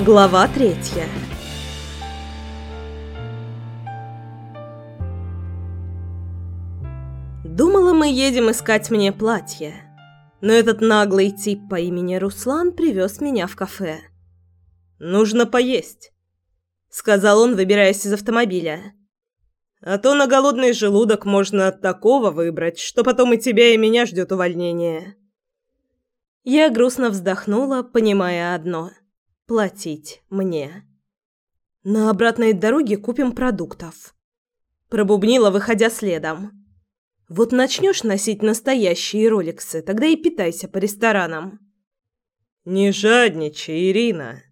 Глава третья Думала, мы едем искать мне платье. Но этот наглый тип по имени Руслан привез меня в кафе. «Нужно поесть», — сказал он, выбираясь из автомобиля. «А то на голодный желудок можно такого выбрать, что потом и тебя, и меня ждет увольнение». Я грустно вздохнула, понимая одно – платить мне. На обратной дороге купим продуктов. Пробубнила, выходя следом. Вот начнешь носить настоящие роликсы, тогда и питайся по ресторанам. Не жадничай, Ирина.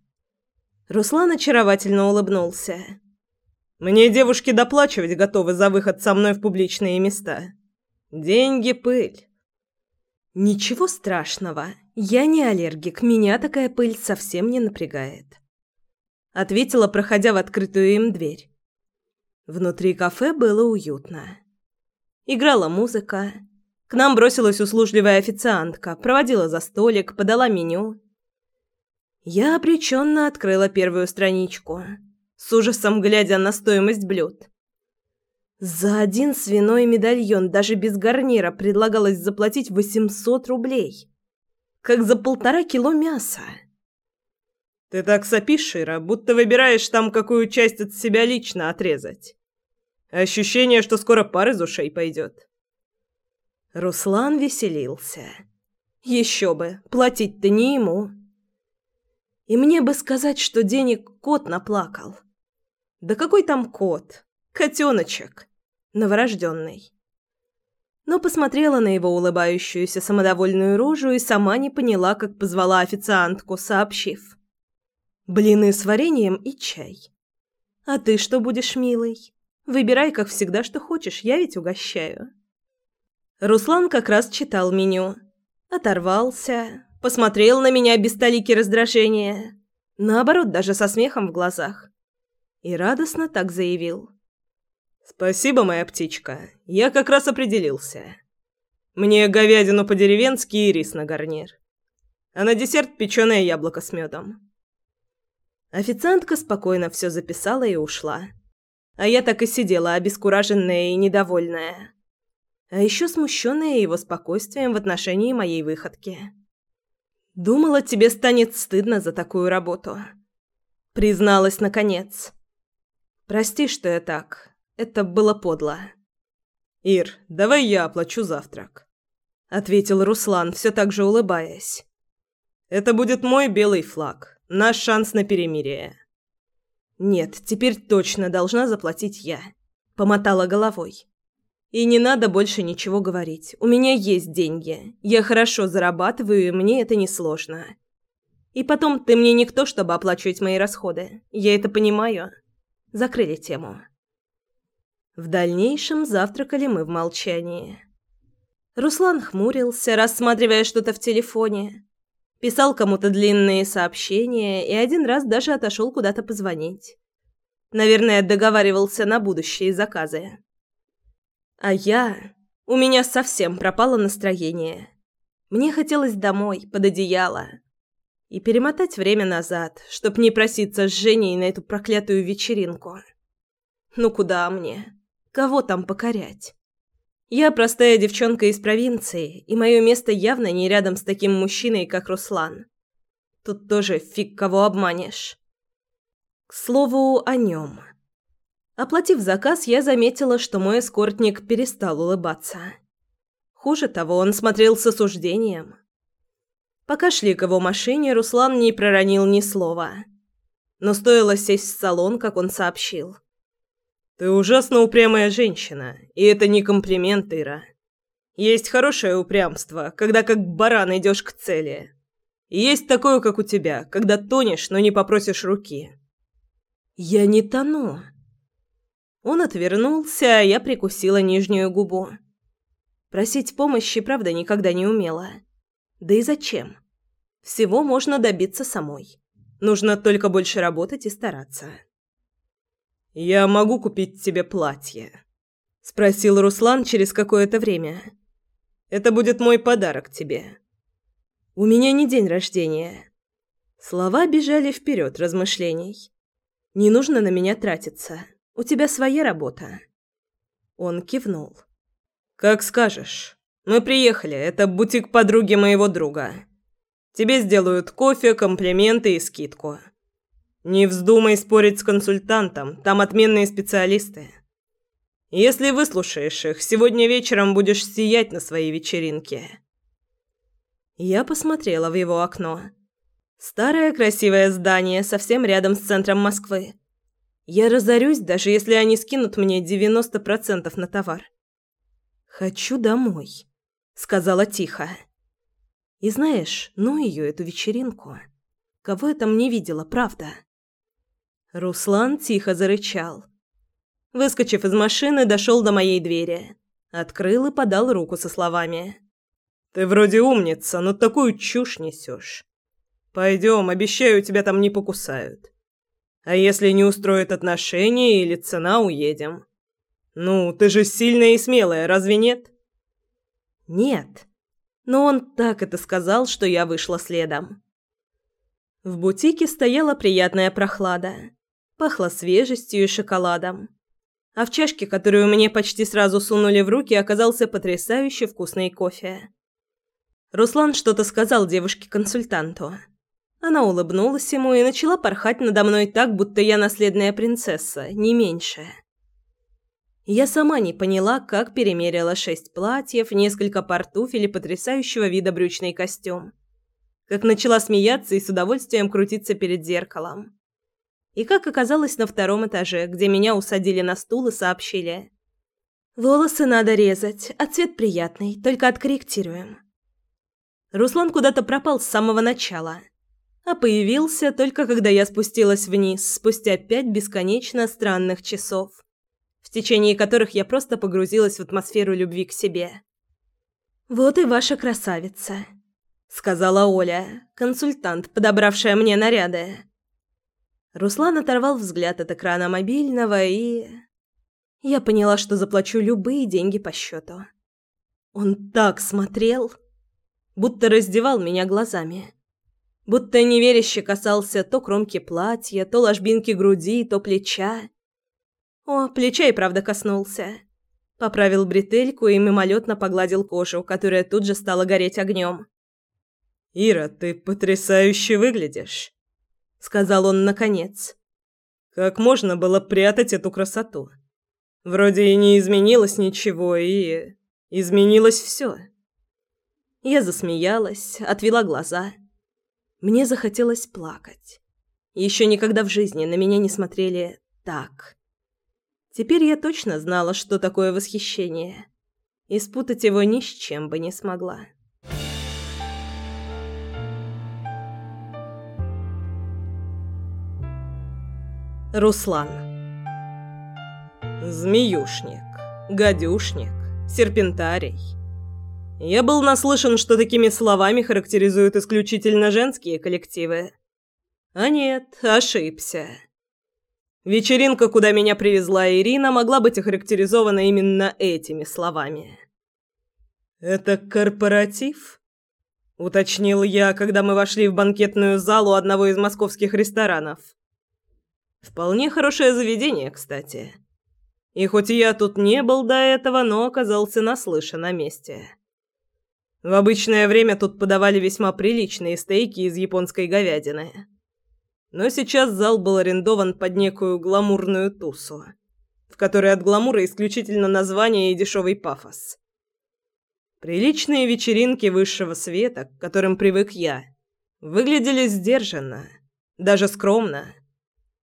Руслан очаровательно улыбнулся. Мне девушки доплачивать готовы за выход со мной в публичные места. Деньги пыль. Ничего страшного. Я не аллергик, меня такая пыль совсем не напрягает. Ответила, проходя в открытую им дверь. Внутри кафе было уютно. Играла музыка. К нам бросилась услужливая официантка, проводила за столик, подала меню. Я обреченно открыла первую страничку, с ужасом глядя на стоимость блюд. За один свиной медальон даже без гарнира предлагалось заплатить 800 рублей. Как за полтора кило мяса. «Ты так сопишь, Шира, будто выбираешь там, какую часть от себя лично отрезать». Ощущение, что скоро пар из ушей пойдет. Руслан веселился. Еще бы, платить-то не ему. И мне бы сказать, что денег кот наплакал. Да какой там кот? Котеночек. Новорожденный. Но посмотрела на его улыбающуюся самодовольную рожу и сама не поняла, как позвала официантку, сообщив. «Блины с вареньем и чай. А ты что будешь, милый?» Выбирай, как всегда, что хочешь, я ведь угощаю». Руслан как раз читал меню. Оторвался, посмотрел на меня без толики раздражения. Наоборот, даже со смехом в глазах. И радостно так заявил. «Спасибо, моя птичка. Я как раз определился. Мне говядину по-деревенски и рис на гарнир. А на десерт печеное яблоко с медом». Официантка спокойно все записала и ушла. А я так и сидела, обескураженная и недовольная. А еще смущенная его спокойствием в отношении моей выходки. «Думала, тебе станет стыдно за такую работу». Призналась наконец. «Прости, что я так. Это было подло». «Ир, давай я оплачу завтрак», — ответил Руслан, все так же улыбаясь. «Это будет мой белый флаг, наш шанс на перемирие». Нет, теперь точно должна заплатить я. Помотала головой. И не надо больше ничего говорить. У меня есть деньги. Я хорошо зарабатываю, и мне это несложно. И потом, ты мне никто, чтобы оплачивать мои расходы. Я это понимаю. Закрыли тему. В дальнейшем завтракали мы в молчании. Руслан хмурился, рассматривая что-то в телефоне. Писал кому-то длинные сообщения и один раз даже отошел куда-то позвонить. Наверное, договаривался на будущие заказы. А я... У меня совсем пропало настроение. Мне хотелось домой, под одеяло. И перемотать время назад, чтоб не проситься с Женей на эту проклятую вечеринку. Ну куда мне? Кого там покорять? Я простая девчонка из провинции, и мое место явно не рядом с таким мужчиной, как Руслан. Тут тоже фиг кого обманешь. К слову, о нем. Оплатив заказ, я заметила, что мой эскортник перестал улыбаться. Хуже того, он смотрел с осуждением. Пока шли к его машине, Руслан не проронил ни слова. Но стоило сесть в салон, как он сообщил. Ты ужасно упрямая женщина, и это не комплимент, Ира. Есть хорошее упрямство, когда как баран идешь к цели. И есть такое, как у тебя, когда тонешь, но не попросишь руки. Я не тону. Он отвернулся, а я прикусила нижнюю губу. Просить помощи, правда, никогда не умела. Да и зачем? Всего можно добиться самой. Нужно только больше работать и стараться. «Я могу купить тебе платье?» – спросил Руслан через какое-то время. «Это будет мой подарок тебе». «У меня не день рождения». Слова бежали вперед размышлений. «Не нужно на меня тратиться. У тебя своя работа». Он кивнул. «Как скажешь. Мы приехали. Это бутик подруги моего друга. Тебе сделают кофе, комплименты и скидку. Не вздумай спорить с консультантом. Там отменные специалисты. Если выслушаешь их, сегодня вечером будешь сиять на своей вечеринке». Я посмотрела в его окно. Старое красивое здание совсем рядом с центром Москвы. Я разорюсь, даже если они скинут мне 90% на товар. «Хочу домой», — сказала тихо. «И знаешь, ну ее, эту вечеринку. Кого я там не видела, правда?» Руслан тихо зарычал. Выскочив из машины, дошел до моей двери. Открыл и подал руку со словами. «Ты вроде умница, но такую чушь несешь. Пойдем, обещаю, тебя там не покусают. А если не устроят отношения или цена, уедем. Ну, ты же сильная и смелая, разве нет?» «Нет». Но он так это сказал, что я вышла следом. В бутике стояла приятная прохлада. Пахло свежестью и шоколадом а в чашке, которую мне почти сразу сунули в руки, оказался потрясающе вкусный кофе. Руслан что-то сказал девушке-консультанту. Она улыбнулась ему и начала порхать надо мной так, будто я наследная принцесса, не меньше. Я сама не поняла, как перемерила шесть платьев, несколько пар туфель и потрясающего вида брючный костюм. Как начала смеяться и с удовольствием крутиться перед зеркалом. И как оказалось на втором этаже, где меня усадили на стул и сообщили. «Волосы надо резать, а цвет приятный, только откорректируем». Руслан куда-то пропал с самого начала, а появился только когда я спустилась вниз, спустя пять бесконечно странных часов, в течение которых я просто погрузилась в атмосферу любви к себе. «Вот и ваша красавица», — сказала Оля, консультант, подобравшая мне наряды. Руслан оторвал взгляд от экрана мобильного и... Я поняла, что заплачу любые деньги по счету. Он так смотрел, будто раздевал меня глазами. Будто неверяще касался то кромки платья, то ложбинки груди, то плеча. О, плеча и правда коснулся. Поправил бретельку и мимолетно погладил кожу, которая тут же стала гореть огнем. «Ира, ты потрясающе выглядишь!» Сказал он наконец. Как можно было прятать эту красоту? Вроде и не изменилось ничего, и изменилось все. Я засмеялась, отвела глаза. Мне захотелось плакать. Еще никогда в жизни на меня не смотрели так. Теперь я точно знала, что такое восхищение, и спутать его ни с чем бы не смогла. Руслан. Змеюшник, гадюшник, серпентарий. Я был наслышан, что такими словами характеризуют исключительно женские коллективы. А нет, ошибся. Вечеринка, куда меня привезла Ирина, могла быть охарактеризована именно этими словами. «Это корпоратив?» — уточнил я, когда мы вошли в банкетную залу одного из московских ресторанов. Вполне хорошее заведение, кстати. И хоть я тут не был до этого, но оказался наслышан о месте. В обычное время тут подавали весьма приличные стейки из японской говядины. Но сейчас зал был арендован под некую гламурную тусу, в которой от гламура исключительно название и дешевый пафос. Приличные вечеринки высшего света, к которым привык я, выглядели сдержанно, даже скромно.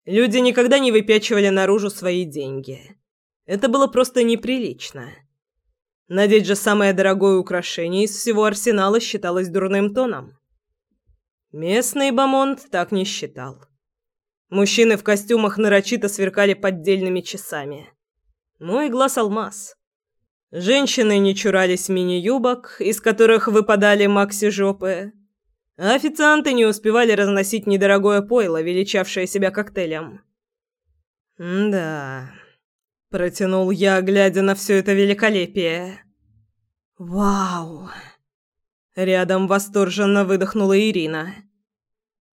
Люди никогда не выпячивали наружу свои деньги. Это было просто неприлично. Надеть же самое дорогое украшение из всего арсенала считалось дурным тоном. Местный бомонд так не считал. Мужчины в костюмах нарочито сверкали поддельными часами. Мой глаз алмаз. Женщины не чурались мини-юбок, из которых выпадали макси-жопы, официанты не успевали разносить недорогое пойло, величавшее себя коктейлем. «Да...» – протянул я, глядя на все это великолепие. «Вау!» Рядом восторженно выдохнула Ирина.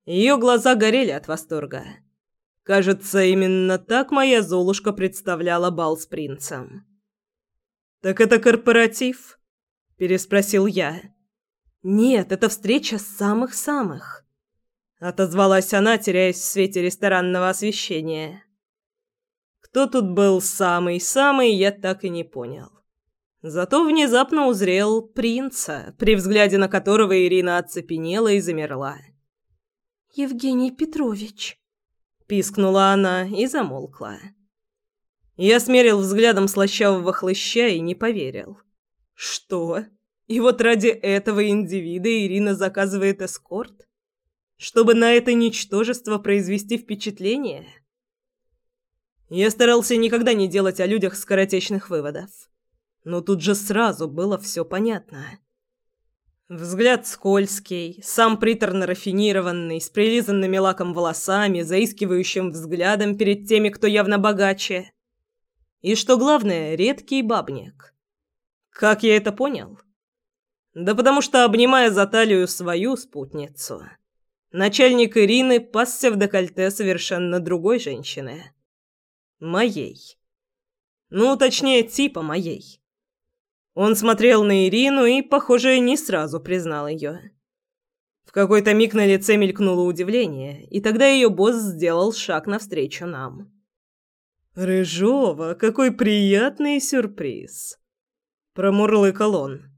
Ее глаза горели от восторга. Кажется, именно так моя Золушка представляла бал с принцем. «Так это корпоратив?» – переспросил я. «Нет, это встреча самых-самых», – отозвалась она, теряясь в свете ресторанного освещения. Кто тут был самый-самый, я так и не понял. Зато внезапно узрел принца, при взгляде на которого Ирина оцепенела и замерла. «Евгений Петрович», — пискнула она и замолкла. Я смерил взглядом слащавого хлыща и не поверил. «Что? И вот ради этого индивида Ирина заказывает эскорт? Чтобы на это ничтожество произвести впечатление?» Я старался никогда не делать о людях скоротечных выводов. Но тут же сразу было все понятно. Взгляд скользкий, сам приторно-рафинированный, с прилизанными лаком волосами, заискивающим взглядом перед теми, кто явно богаче. И, что главное, редкий бабник. Как я это понял? Да потому что, обнимая за талию свою спутницу, начальник Ирины пасся в декольте совершенно другой женщины. Моей. Ну, точнее, типа моей. Он смотрел на Ирину и, похоже, не сразу признал ее. В какой-то миг на лице мелькнуло удивление, и тогда ее босс сделал шаг навстречу нам. «Рыжова, какой приятный сюрприз!» Промурлыкал он.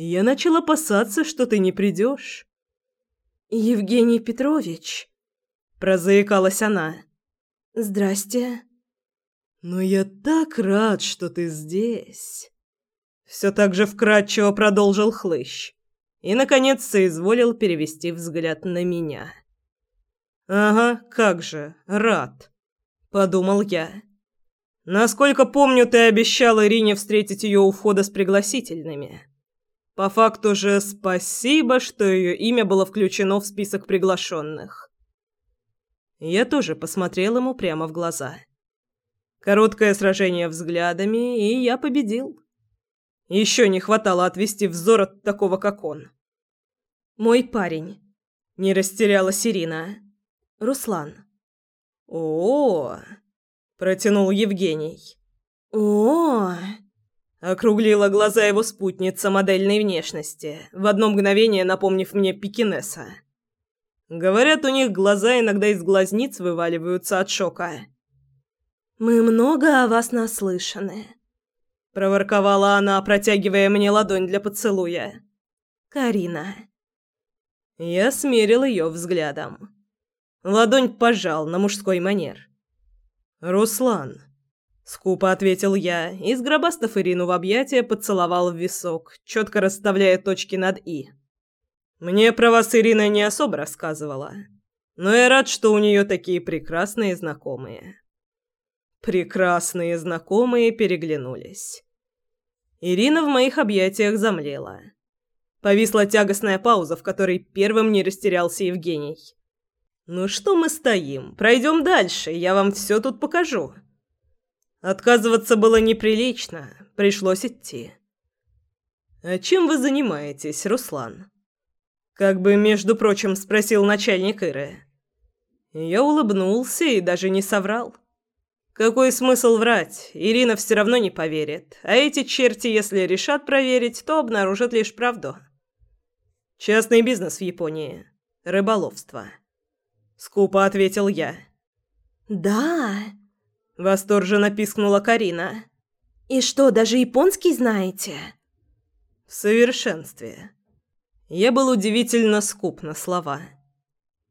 «Я начал опасаться, что ты не придешь». «Евгений Петрович», — прозаикалась она. «Здрасте». «Но я так рад, что ты здесь». Все так же вкратчиво продолжил хлыщ. И, наконец, соизволил перевести взгляд на меня. «Ага, как же, рад», — подумал я. «Насколько помню, ты обещал Ирине встретить ее у входа с пригласительными. По факту же спасибо, что ее имя было включено в список приглашенных». Я тоже посмотрел ему прямо в глаза. Короткое сражение взглядами, и я победил. Еще не хватало отвести взор от такого, как он. «Мой парень», — не растерялась Ирина. «Руслан». «О-о-о», протянул Евгений. «О-о-о», округлила глаза его спутница модельной внешности, в одно мгновение напомнив мне пекинеса. Говорят, у них глаза иногда из глазниц вываливаются от шока. «Мы много о вас наслышаны», проворковала она, протягивая мне ладонь для поцелуя. Карина. Я смерил ее взглядом. Ладонь пожал на мужской манер. Руслан, скупо ответил я и, сгробастав Ирину в объятия, поцеловал в висок, четко расставляя точки над «и». Мне про вас Ирина не особо рассказывала, но я рад, что у нее такие прекрасные знакомые. Прекрасные знакомые переглянулись. Ирина в моих объятиях замлела. Повисла тягостная пауза, в которой первым не растерялся Евгений. «Ну что мы стоим? Пройдем дальше, я вам все тут покажу». Отказываться было неприлично, пришлось идти. «А чем вы занимаетесь, Руслан?» Как бы, между прочим, спросил начальник Иры. Я улыбнулся и даже не соврал. Какой смысл врать? Ирина все равно не поверит. А эти черти, если решат проверить, то обнаружат лишь правду. Частный бизнес в Японии. Рыболовство. Скупо ответил я. «Да!» Восторженно пискнула Карина. «И что, даже японский знаете?» В совершенстве. Я был удивительно скуп на слова.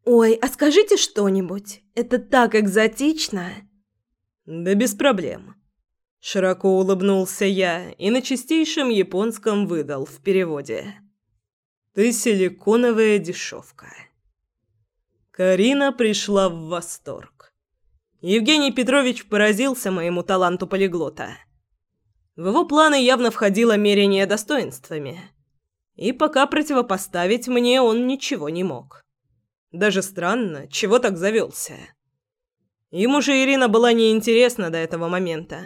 «Ой, а скажите что-нибудь. Это так экзотично!» «Да без проблем». Широко улыбнулся я и на чистейшем японском выдал в переводе. «Ты силиконовая дешевка». Карина пришла в восторг. Евгений Петрович поразился моему таланту полиглота. В его планы явно входило мерение достоинствами. И пока противопоставить мне он ничего не мог. Даже странно, чего так завелся. Ему же Ирина была неинтересна до этого момента.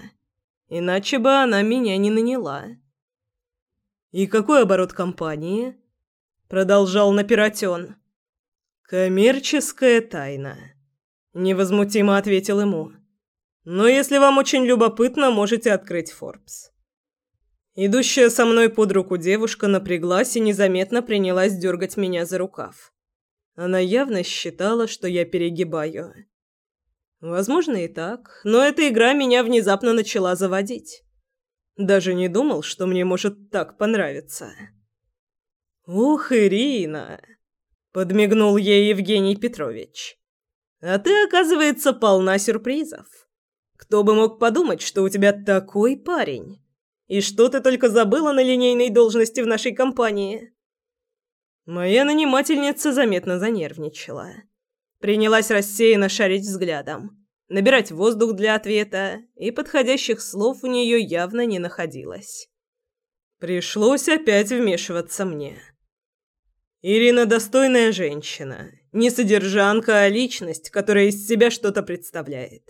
Иначе бы она меня не наняла. «И какой оборот компании?» Продолжал напирать он. Коммерческая тайна, невозмутимо ответил ему. Но если вам очень любопытно, можете открыть Forbes. Идущая со мной под руку девушка напряглась и незаметно принялась дергать меня за рукав. Она явно считала, что я перегибаю. Возможно и так, но эта игра меня внезапно начала заводить. Даже не думал, что мне может так понравиться. «Ух, Ирина!» — подмигнул ей Евгений Петрович. «А ты, оказывается, полна сюрпризов. Кто бы мог подумать, что у тебя такой парень? И что ты только забыла на линейной должности в нашей компании?» Моя нанимательница заметно занервничала. Принялась рассеянно шарить взглядом, набирать воздух для ответа, и подходящих слов у нее явно не находилось. Пришлось опять вмешиваться мне. Ирина достойная женщина, не содержанка, а личность, которая из себя что-то представляет.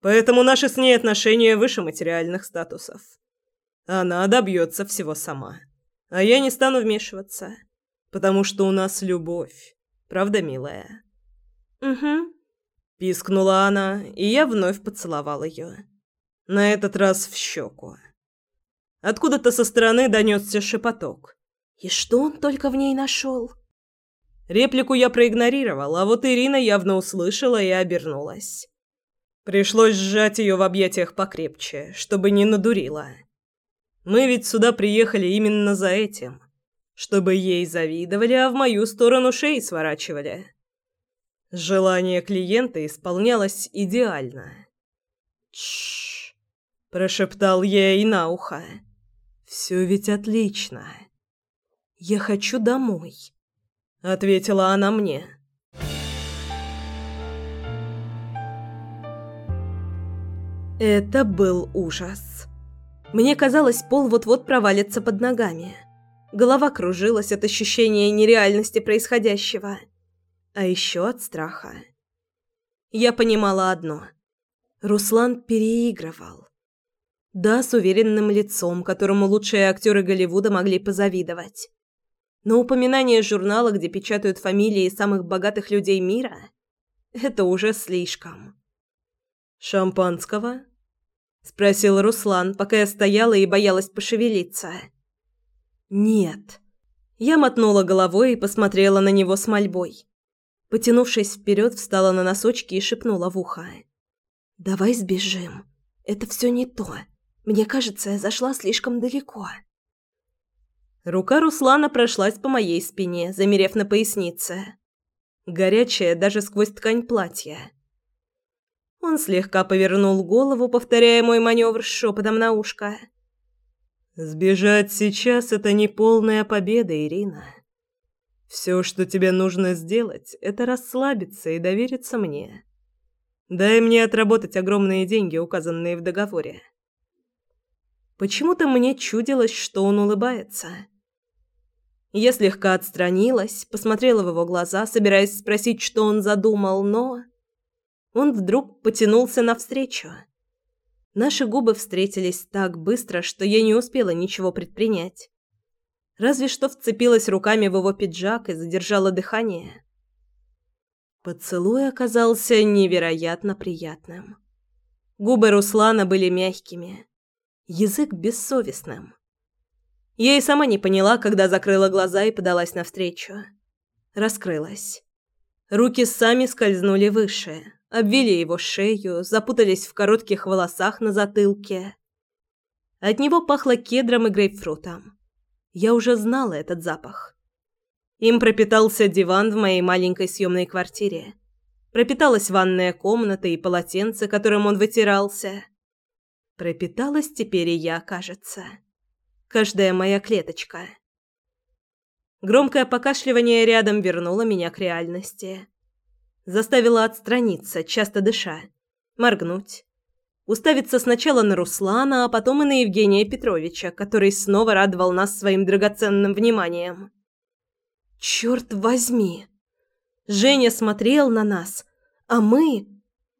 Поэтому наши с ней отношения выше материальных статусов. Она добьется всего сама. А я не стану вмешиваться, потому что у нас любовь. Правда, милая? Угу. Пискнула она, и я вновь поцеловал ее. На этот раз в щеку. Откуда-то со стороны донесся шепоток. И что он только в ней нашел? Реплику я проигнорировал, а вот Ирина явно услышала и обернулась. Пришлось сжать ее в объятиях покрепче, чтобы не надурила. Мы ведь сюда приехали именно за этим. Чтобы ей завидовали, а в мою сторону шеи сворачивали. Желание клиента исполнялось идеально. «Тш-ш-ш», прошептал я ей на ухо. «Все ведь отлично. Я хочу домой», — ответила она мне. Это был ужас. Мне казалось, пол вот-вот провалится под ногами. Голова кружилась от ощущения нереальности происходящего — а еще от страха. Я понимала одно. Руслан переигрывал. Да, с уверенным лицом, которому лучшие актеры Голливуда могли позавидовать. Но упоминание журнала, где печатают фамилии самых богатых людей мира, это уже слишком. «Шампанского?» – спросил Руслан, пока я стояла и боялась пошевелиться. «Нет». Я мотнула головой и посмотрела на него с мольбой. Потянувшись вперед, встала на носочки и шепнула в ухо. «Давай сбежим. Это все не то. Мне кажется, я зашла слишком далеко». Рука Руслана прошлась по моей спине, замерев на пояснице. Горячая даже сквозь ткань платья. Он слегка повернул голову, повторяя мой маневр шепотом на ушко. «Сбежать сейчас — это не полная победа, Ирина». Все, что тебе нужно сделать, это расслабиться и довериться мне. Дай мне отработать огромные деньги, указанные в договоре. Почему-то мне чудилось, что он улыбается. Я слегка отстранилась, посмотрела в его глаза, собираясь спросить, что он задумал, но... Он вдруг потянулся навстречу. Наши губы встретились так быстро, что я не успела ничего предпринять разве что вцепилась руками в его пиджак и задержала дыхание. Поцелуй оказался невероятно приятным. Губы Руслана были мягкими, язык бессовестным. Я и сама не поняла, когда закрыла глаза и подалась навстречу. Раскрылась. Руки сами скользнули выше, обвили его шею, запутались в коротких волосах на затылке. От него пахло кедром и грейпфрутом. Я уже знала этот запах. Им пропитался диван в моей маленькой съемной квартире. Пропиталась ванная комната и полотенце, которым он вытирался. Пропиталась теперь и я, кажется. Каждая моя клеточка. Громкое покашливание рядом вернуло меня к реальности. Заставило отстраниться, часто дыша, моргнуть, уставиться сначала на Руслана, а потом и на Евгения Петровича, который снова радовал нас своим драгоценным вниманием. Черт возьми! Женя смотрел на нас, а мы...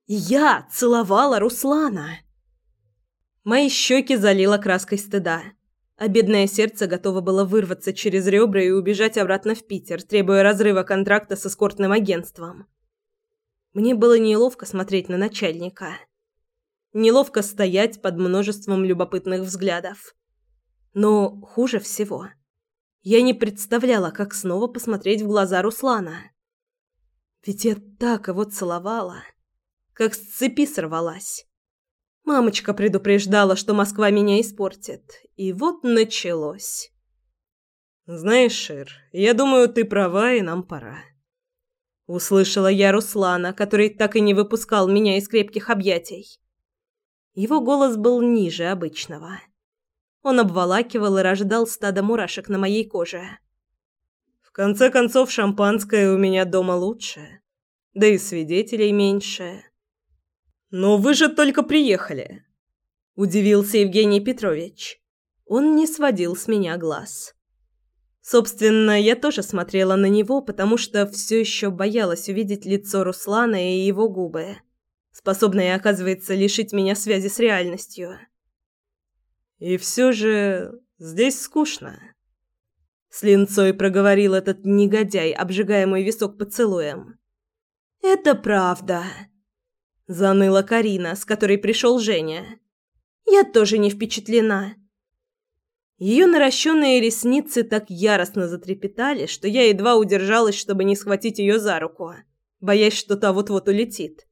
Я целовала Руслана. Мои щеки залила краской стыда. А бедное сердце готово было вырваться через ребра и убежать обратно в Питер, требуя разрыва контракта с эскортным агентством. Мне было неловко смотреть на начальника. Неловко стоять под множеством любопытных взглядов. Но хуже всего, я не представляла, как снова посмотреть в глаза Руслана. Ведь я так его целовала, как с цепи сорвалась. Мамочка предупреждала, что Москва меня испортит. И вот началось. «Знаешь, Шир, я думаю, ты права, и нам пора». Услышала я Руслана, который так и не выпускал меня из крепких объятий. Его голос был ниже обычного. Он обволакивал и рождал стадо мурашек на моей коже. «В конце концов, шампанское у меня дома лучше, да и свидетелей меньше». «Но вы же только приехали!» – удивился Евгений Петрович. Он не сводил с меня глаз. Собственно, я тоже смотрела на него, потому что все еще боялась увидеть лицо Руслана и его губы, способные, оказывается, лишить меня связи с реальностью. «И все же здесь скучно», — с линцой проговорил этот негодяй, обжигая мой висок поцелуем. «Это правда», Заныла Карина, с которой пришел Женя. Я тоже не впечатлена. Ее наращенные ресницы так яростно затрепетали, что я едва удержалась, чтобы не схватить ее за руку, боясь, что та вот-вот улетит.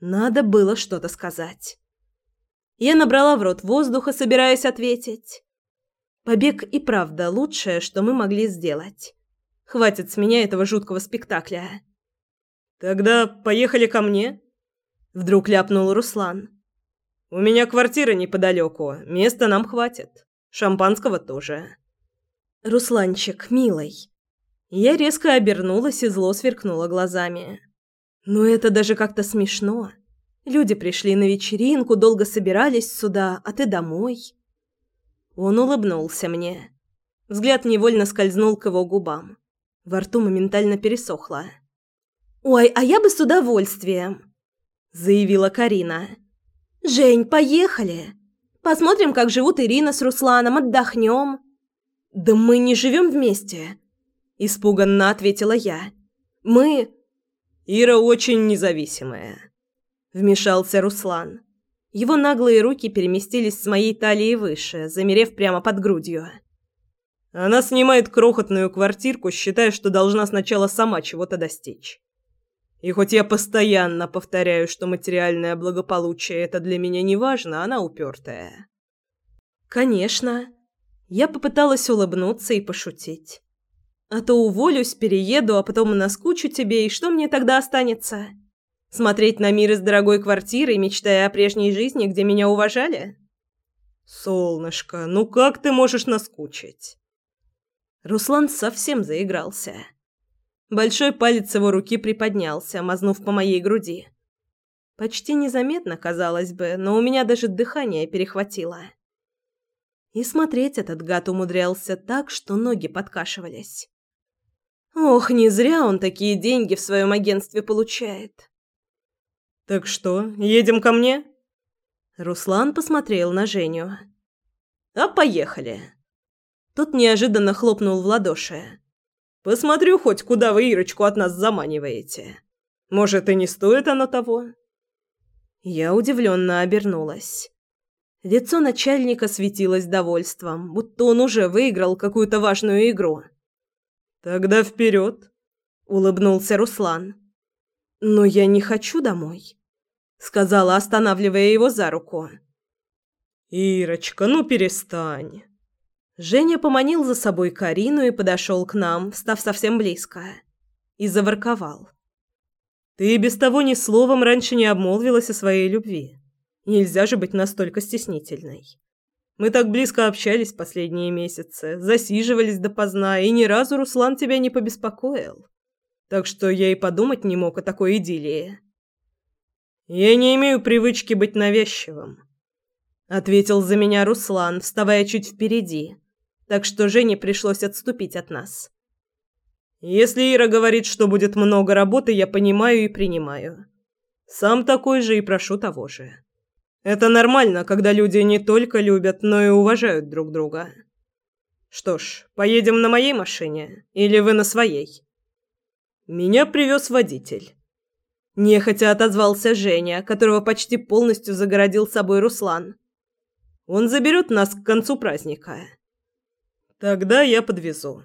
Надо было что-то сказать. Я набрала в рот воздуха, собираясь ответить. Побег и правда лучшее, что мы могли сделать. Хватит с меня этого жуткого спектакля. Тогда поехали ко мне, Вдруг ляпнул Руслан. «У меня квартира неподалеку. Места нам хватит. Шампанского тоже». «Русланчик, милый». Я резко обернулась и зло сверкнула глазами. «Ну это даже как-то смешно. Люди пришли на вечеринку, долго собирались сюда, а ты домой». Он улыбнулся мне. Взгляд невольно скользнул к его губам. Во рту моментально пересохло. «Ой, а я бы с удовольствием!» заявила Карина. «Жень, поехали! Посмотрим, как живут Ирина с Русланом, отдохнем». «Да мы не живем вместе», – испуганно ответила я. «Мы...» «Ира очень независимая», – вмешался Руслан. Его наглые руки переместились с моей талии выше, замерев прямо под грудью. Она снимает крохотную квартирку, считая, что должна сначала сама чего-то достичь. И хоть я постоянно повторяю, что материальное благополучие это для меня не важно, она упертая. Конечно. Я попыталась улыбнуться и пошутить. А то уволюсь, перееду, а потом наскучу тебе, и что мне тогда останется? Смотреть на мир из дорогой квартиры, мечтая о прежней жизни, где меня уважали? Солнышко, ну как ты можешь наскучить? Руслан совсем заигрался. Большой палец его руки приподнялся, мазнув по моей груди. Почти незаметно, казалось бы, но у меня даже дыхание перехватило. И смотреть этот гад умудрялся так, что ноги подкашивались. Ох, не зря он такие деньги в своем агентстве получает. «Так что, едем ко мне?» Руслан посмотрел на Женю. «А поехали!» Тот неожиданно хлопнул в ладоши. Посмотрю хоть, куда вы Ирочку от нас заманиваете. Может, и не стоит оно того?» Я удивленно обернулась. Лицо начальника светилось довольством, будто он уже выиграл какую-то важную игру. «Тогда вперед!» — улыбнулся Руслан. «Но я не хочу домой», — сказала, останавливая его за руку. «Ирочка, ну перестань!» Женя поманил за собой Карину и подошел к нам, встав совсем близко. И заворковал. «Ты без того ни словом раньше не обмолвилась о своей любви. Нельзя же быть настолько стеснительной. Мы так близко общались последние месяцы, засиживались допоздна, и ни разу Руслан тебя не побеспокоил. Так что я и подумать не мог о такой идиллии». «Я не имею привычки быть навязчивым», — ответил за меня Руслан, вставая чуть впереди так что Жене пришлось отступить от нас. Если Ира говорит, что будет много работы, я понимаю и принимаю. Сам такой же и прошу того же. Это нормально, когда люди не только любят, но и уважают друг друга. Что ж, поедем на моей машине или вы на своей? Меня привез водитель. Нехотя отозвался Женя, которого почти полностью загородил собой Руслан. Он заберет нас к концу праздника. Тогда я подвезу.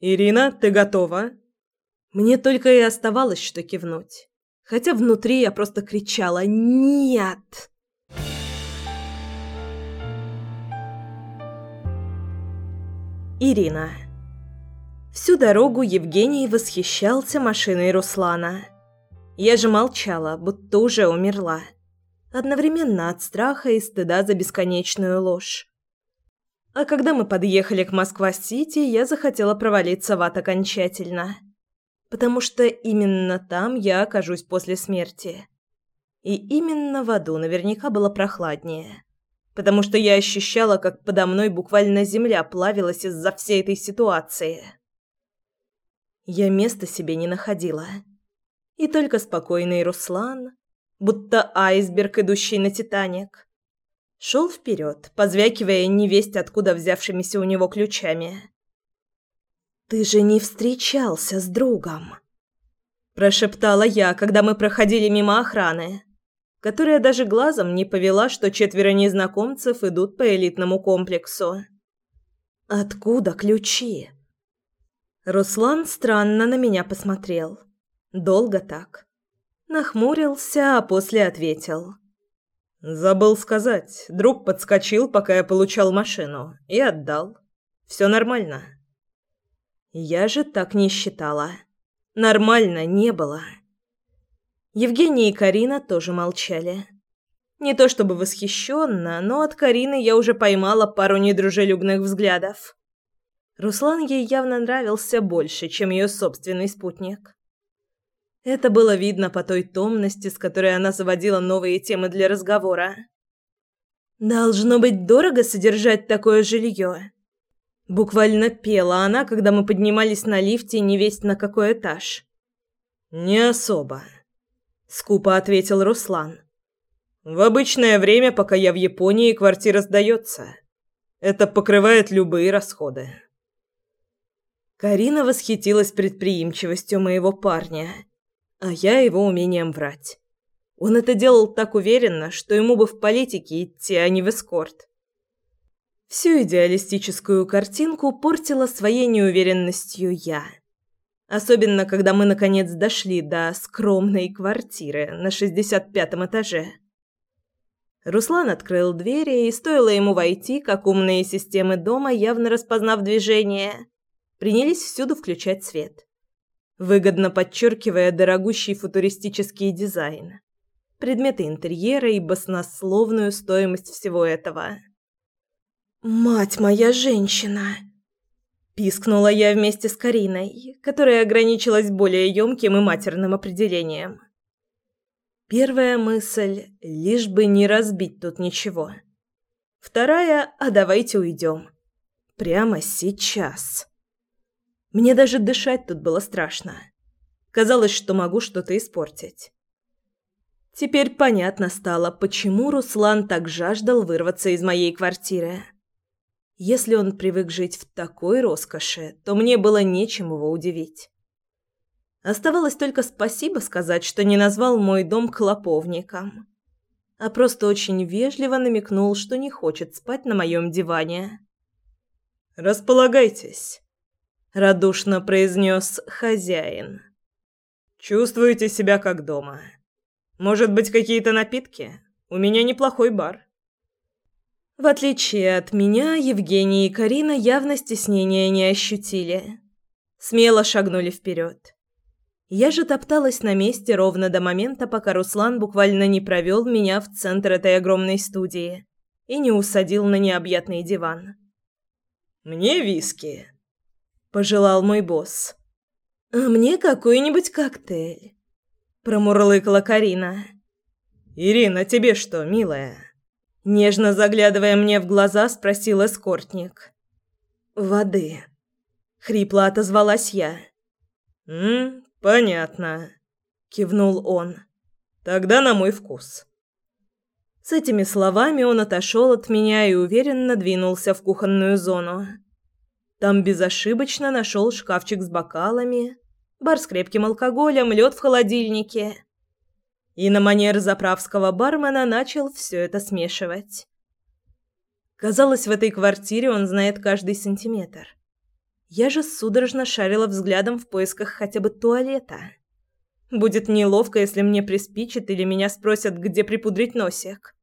Ирина, ты готова? Мне только и оставалось что кивнуть. Хотя внутри я просто кричала «Нет!». Ирина. Всю дорогу Евгений восхищался машиной Руслана. Я же молчала, будто уже умерла. Одновременно от страха и стыда за бесконечную ложь. А когда мы подъехали к Москва-Сити, я захотела провалиться в ад окончательно. Потому что именно там я окажусь после смерти. И именно в аду наверняка было прохладнее потому что я ощущала, как подо мной буквально земля плавилась из-за всей этой ситуации. Я места себе не находила. И только спокойный Руслан, будто айсберг, идущий на Титаник, шел вперед, позвякивая невесть откуда взявшимися у него ключами. «Ты же не встречался с другом!» Прошептала я, когда мы проходили мимо охраны которая даже глазом не повела, что четверо незнакомцев идут по элитному комплексу. «Откуда ключи?» Руслан странно на меня посмотрел. Долго так. Нахмурился, а после ответил. «Забыл сказать. Друг подскочил, пока я получал машину, и отдал. Все нормально». Я же так не считала. Нормально не было. Евгений и Карина тоже молчали. Не то чтобы восхищенно, но от Карины я уже поймала пару недружелюбных взглядов. Руслан ей явно нравился больше, чем ее собственный спутник. Это было видно по той томности, с которой она заводила новые темы для разговора. «Должно быть дорого содержать такое жилье», Буквально пела она, когда мы поднимались на лифте невесть на какой этаж. «Не особо», скупо ответил Руслан. В обычное время, пока я в Японии, квартира сдается. Это покрывает любые расходы. Карина восхитилась предприимчивостью моего парня, а я его умением врать. Он это делал так уверенно, что ему бы в политике идти, а не в эскорт. Всю идеалистическую картинку портила своей неуверенностью я. Особенно, когда мы наконец дошли до скромной квартиры на шестьдесят пятом этаже. Руслан открыл двери, и стоило ему войти, как умные системы дома, явно распознав движение, принялись всюду включать свет, выгодно подчеркивая дорогущий футуристический дизайн, предметы интерьера и баснословную стоимость всего этого. «Мать моя женщина!» Пискнула я вместе с Кариной, которая ограничилась более ёмким и матерным определением. Первая мысль – лишь бы не разбить тут ничего. Вторая – а давайте уйдем. Прямо сейчас. Мне даже дышать тут было страшно. Казалось, что могу что-то испортить. Теперь понятно стало, почему Руслан так жаждал вырваться из моей квартиры. Если он привык жить в такой роскоши, то мне было нечем его удивить. Оставалось только спасибо сказать, что не назвал мой дом клоповником, а просто очень вежливо намекнул, что не хочет спать на моем диване. «Располагайтесь», — радушно произнес хозяин. «Чувствуете себя как дома? Может быть, какие-то напитки? У меня неплохой бар». В отличие от меня, Евгений и Карина явно стеснения не ощутили. Смело шагнули вперед. Я же топталась на месте ровно до момента, пока Руслан буквально не провел меня в центр этой огромной студии и не усадил на необъятный диван. «Мне виски», — пожелал мой босс. «А мне какой-нибудь коктейль», — промурлыкала Карина. «Ирина, тебе что, милая?» Нежно заглядывая мне в глаза, спросил эскортник. «Воды», — хрипло отозвалась я. «М, понятно», — кивнул он. «Тогда на мой вкус». С этими словами он отошел от меня и уверенно двинулся в кухонную зону. Там безошибочно нашел шкафчик с бокалами, бар с крепким алкоголем, лед в холодильнике. И на манер заправского бармена начал все это смешивать. Казалось, в этой квартире он знает каждый сантиметр. Я же судорожно шарила взглядом в поисках хотя бы туалета. Будет неловко, если мне приспичит или меня спросят, где припудрить носик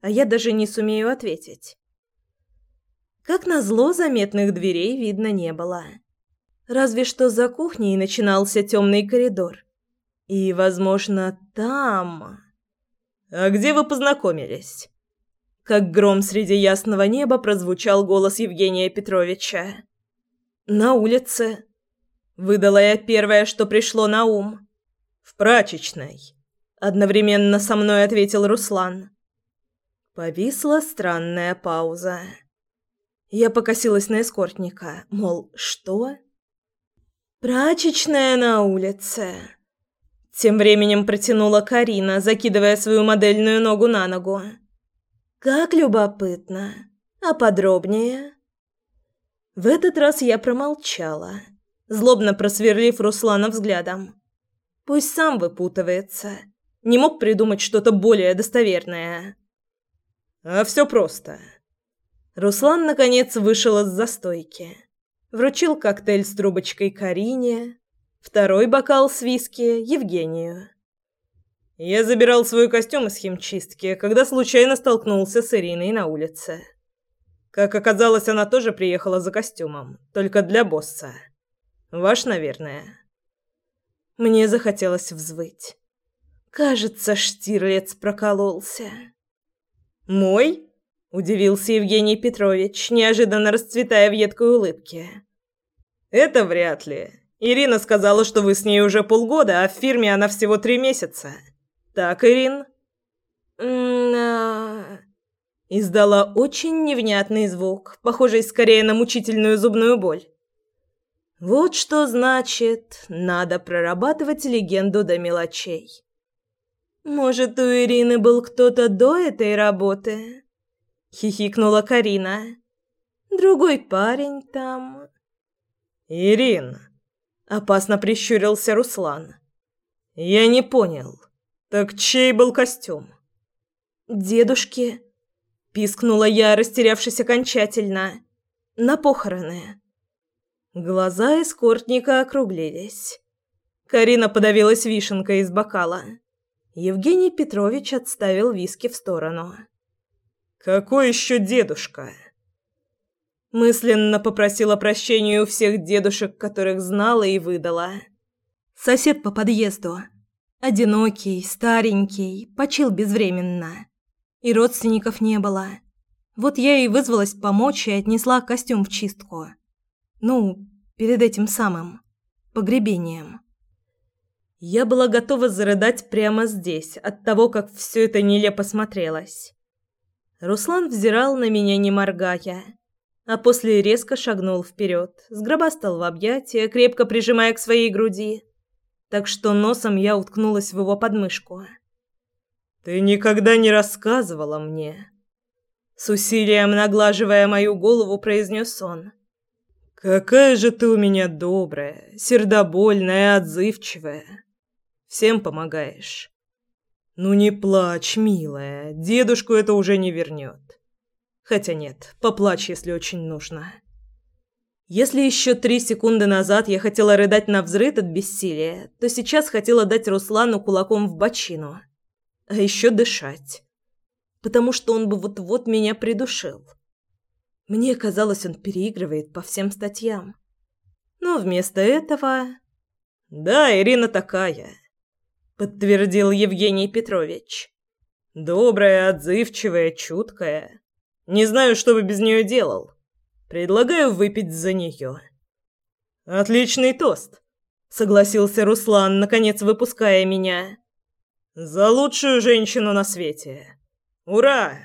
а я даже не сумею ответить. Как назло, заметных дверей видно не было. Разве что за кухней начинался темный коридор. И, возможно, там... «А где вы познакомились?» Как гром среди ясного неба прозвучал голос Евгения Петровича. «На улице». Выдала я первое, что пришло на ум. «В прачечной», — одновременно со мной ответил Руслан. Повисла странная пауза. Я покосилась на эскортника, мол, что? «Прачечная на улице», — тем временем протянула Карина, закидывая свою модельную ногу на ногу. «Как любопытно. А подробнее?» В этот раз я промолчала, злобно просверлив Руслана взглядом. Пусть сам выпутывается. Не мог придумать что-то более достоверное. А все просто. Руслан наконец вышел из застойки. Вручил коктейль с трубочкой Карине, второй бокал с виски Евгению. Я забирал свой костюм из химчистки, когда случайно столкнулся с Ириной на улице. Как оказалось, она тоже приехала за костюмом, только для босса. Ваш, наверное. Мне захотелось взвыть. Кажется, Штирлиц прокололся. «Мой?» – удивился Евгений Петрович, неожиданно расцветая в едкой улыбке. «Это вряд ли. Ирина сказала, что вы с ней уже полгода, а в фирме она всего три месяца. Так, Ирин?» Издала очень невнятный звук, похожий скорее на мучительную зубную боль. Вот что значит, надо прорабатывать легенду до мелочей. «Может, у Ирины был кто-то до этой работы?» — хихикнула Карина. «Другой парень там...» «Ирин!» — опасно прищурился Руслан. «Я не понял. Так чей был костюм?» «Дедушки!» — пискнула я, растерявшись окончательно. «На похороны». Глаза эскортника округлились. Карина подавилась вишенкой из бокала. Евгений Петрович отставил виски в сторону. «Какой еще дедушка?» Мысленно попросила прощения у всех дедушек, которых знала и выдала. Сосед по подъезду. Одинокий, старенький, почил безвременно. И родственников не было. Вот я и вызвалась помочь и отнесла костюм в чистку. Ну, перед этим самым погребением. Я была готова зарыдать прямо здесь от того, как все это нелепо смотрелось. Руслан взирал на меня, не моргая, а после резко шагнул вперед, сгробастал в объятия, крепко прижимая к своей груди, так что носом я уткнулась в его подмышку. «Ты никогда не рассказывала мне», — с усилием наглаживая мою голову, произнес он. «Какая же ты у меня добрая, сердобольная, отзывчивая». Всем помогаешь. Ну не плачь, милая. Дедушку это уже не вернет. Хотя нет, поплачь, если очень нужно. Если еще три секунды назад я хотела рыдать на взрыд от бессилия, то сейчас хотела дать Руслану кулаком в бочину. А еще дышать. Потому что он бы вот-вот меня придушил. Мне казалось, он переигрывает по всем статьям. Но вместо этого... Да, Ирина такая подтвердил Евгений Петрович. Добрая, отзывчивая, чуткая. Не знаю, что бы без нее делал. Предлагаю выпить за нее. Отличный тост, согласился Руслан, наконец выпуская меня. За лучшую женщину на свете. Ура!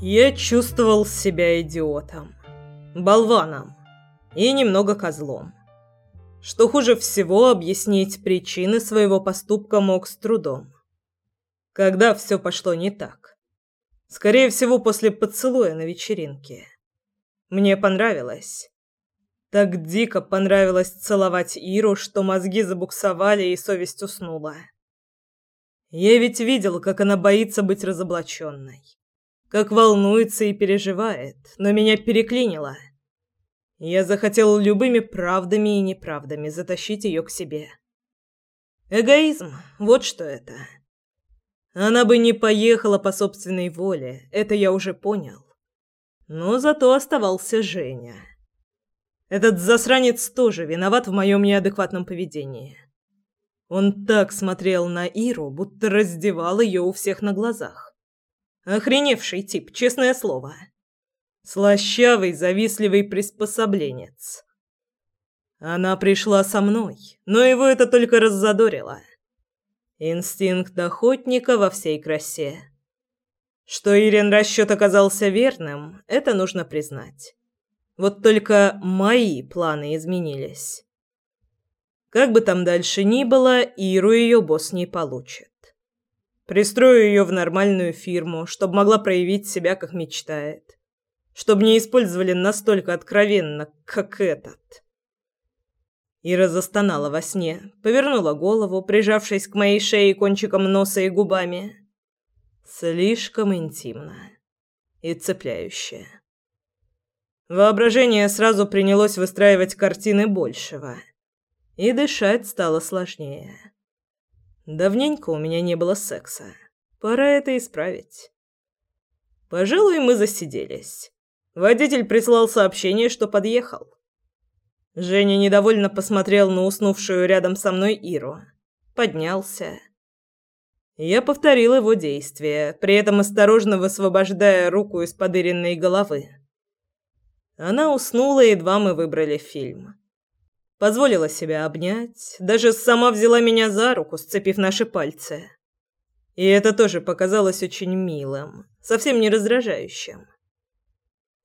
Я чувствовал себя идиотом, болваном и немного козлом. Что хуже всего, объяснить причины своего поступка мог с трудом. Когда все пошло не так? Скорее всего, после поцелуя на вечеринке. Мне понравилось. Так дико понравилось целовать Иру, что мозги забуксовали и совесть уснула. Я ведь видел, как она боится быть разоблаченной. Как волнуется и переживает, но меня переклинило. Я захотел любыми правдами и неправдами затащить ее к себе. Эгоизм, вот что это. Она бы не поехала по собственной воле, это я уже понял. Но зато оставался Женя. Этот засранец тоже виноват в моем неадекватном поведении. Он так смотрел на Иру, будто раздевал ее у всех на глазах. Охреневший тип, честное слово. Слащавый, завистливый приспособленец. Она пришла со мной, но его это только раззадорило. Инстинкт охотника во всей красе. Что Ирин расчет оказался верным, это нужно признать. Вот только мои планы изменились. Как бы там дальше ни было, Иру ее босс не получит. Пристрою ее в нормальную фирму, чтобы могла проявить себя, как мечтает. Чтобы не использовали настолько откровенно, как этот. Ира застонала во сне, повернула голову, прижавшись к моей шее кончиком носа и губами. Слишком интимно и цепляюще. Воображение сразу принялось выстраивать картины большего, и дышать стало сложнее. Давненько у меня не было секса. Пора это исправить. Пожалуй, мы засиделись. Водитель прислал сообщение, что подъехал. Женя недовольно посмотрел на уснувшую рядом со мной Иру. Поднялся. Я повторил его действия, при этом осторожно высвобождая руку из подыренной головы. Она уснула, едва мы выбрали фильм. Позволила себя обнять, даже сама взяла меня за руку, сцепив наши пальцы. И это тоже показалось очень милым, совсем не раздражающим.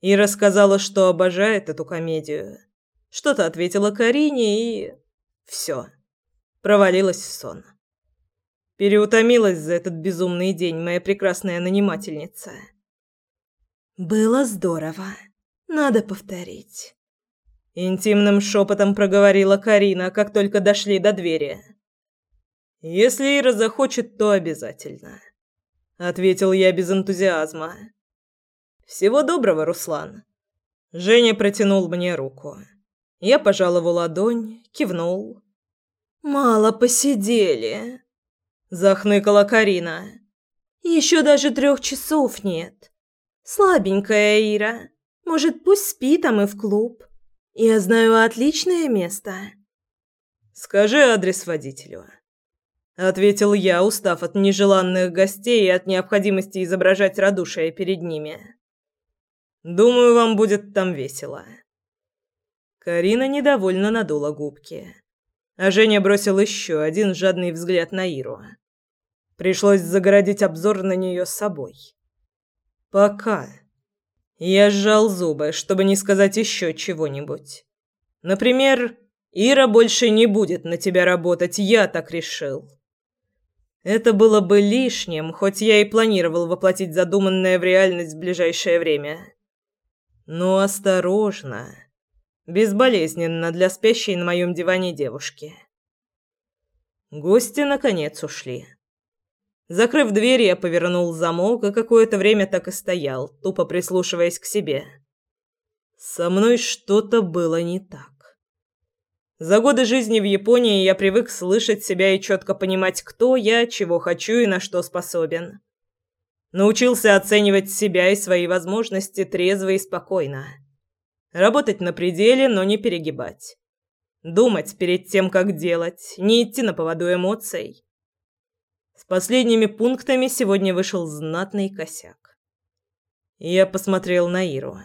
И рассказала, что обожает эту комедию – что-то ответила Карине и... Все. Провалилась в сон. Переутомилась за этот безумный день моя прекрасная нанимательница. «Было здорово. Надо повторить». Интимным шепотом проговорила Карина, как только дошли до двери. «Если Ира захочет, то обязательно», — ответил я без энтузиазма. «Всего доброго, Руслан». Женя протянул мне руку. Я пожал его ладонь, кивнул. «Мало посидели», — захныкала Карина. «Еще даже трех часов нет. Слабенькая Ира. Может, пусть спит, а мы в клуб. Я знаю отличное место». «Скажи адрес водителю», — ответил я, устав от нежеланных гостей и от необходимости изображать радушие перед ними. «Думаю, вам будет там весело». Карина недовольно надула губки. А Женя бросил еще один жадный взгляд на Иру. Пришлось загородить обзор на нее собой. Пока. Я сжал зубы, чтобы не сказать еще чего-нибудь. Например, Ира больше не будет на тебя работать, я так решил. Это было бы лишним, хоть я и планировал воплотить задуманное в реальность в ближайшее время. Но осторожно. Безболезненно для спящей на моем диване девушки. Гости наконец ушли. Закрыв дверь, я повернул замок и какое-то время так и стоял, тупо прислушиваясь к себе. Со мной что-то было не так. За годы жизни в Японии я привык слышать себя и четко понимать, кто я, чего хочу и на что способен. Научился оценивать себя и свои возможности трезво и спокойно. Работать на пределе, но не перегибать. Думать перед тем, как делать, не идти на поводу эмоций. С последними пунктами сегодня вышел знатный косяк. Я посмотрел на Иру.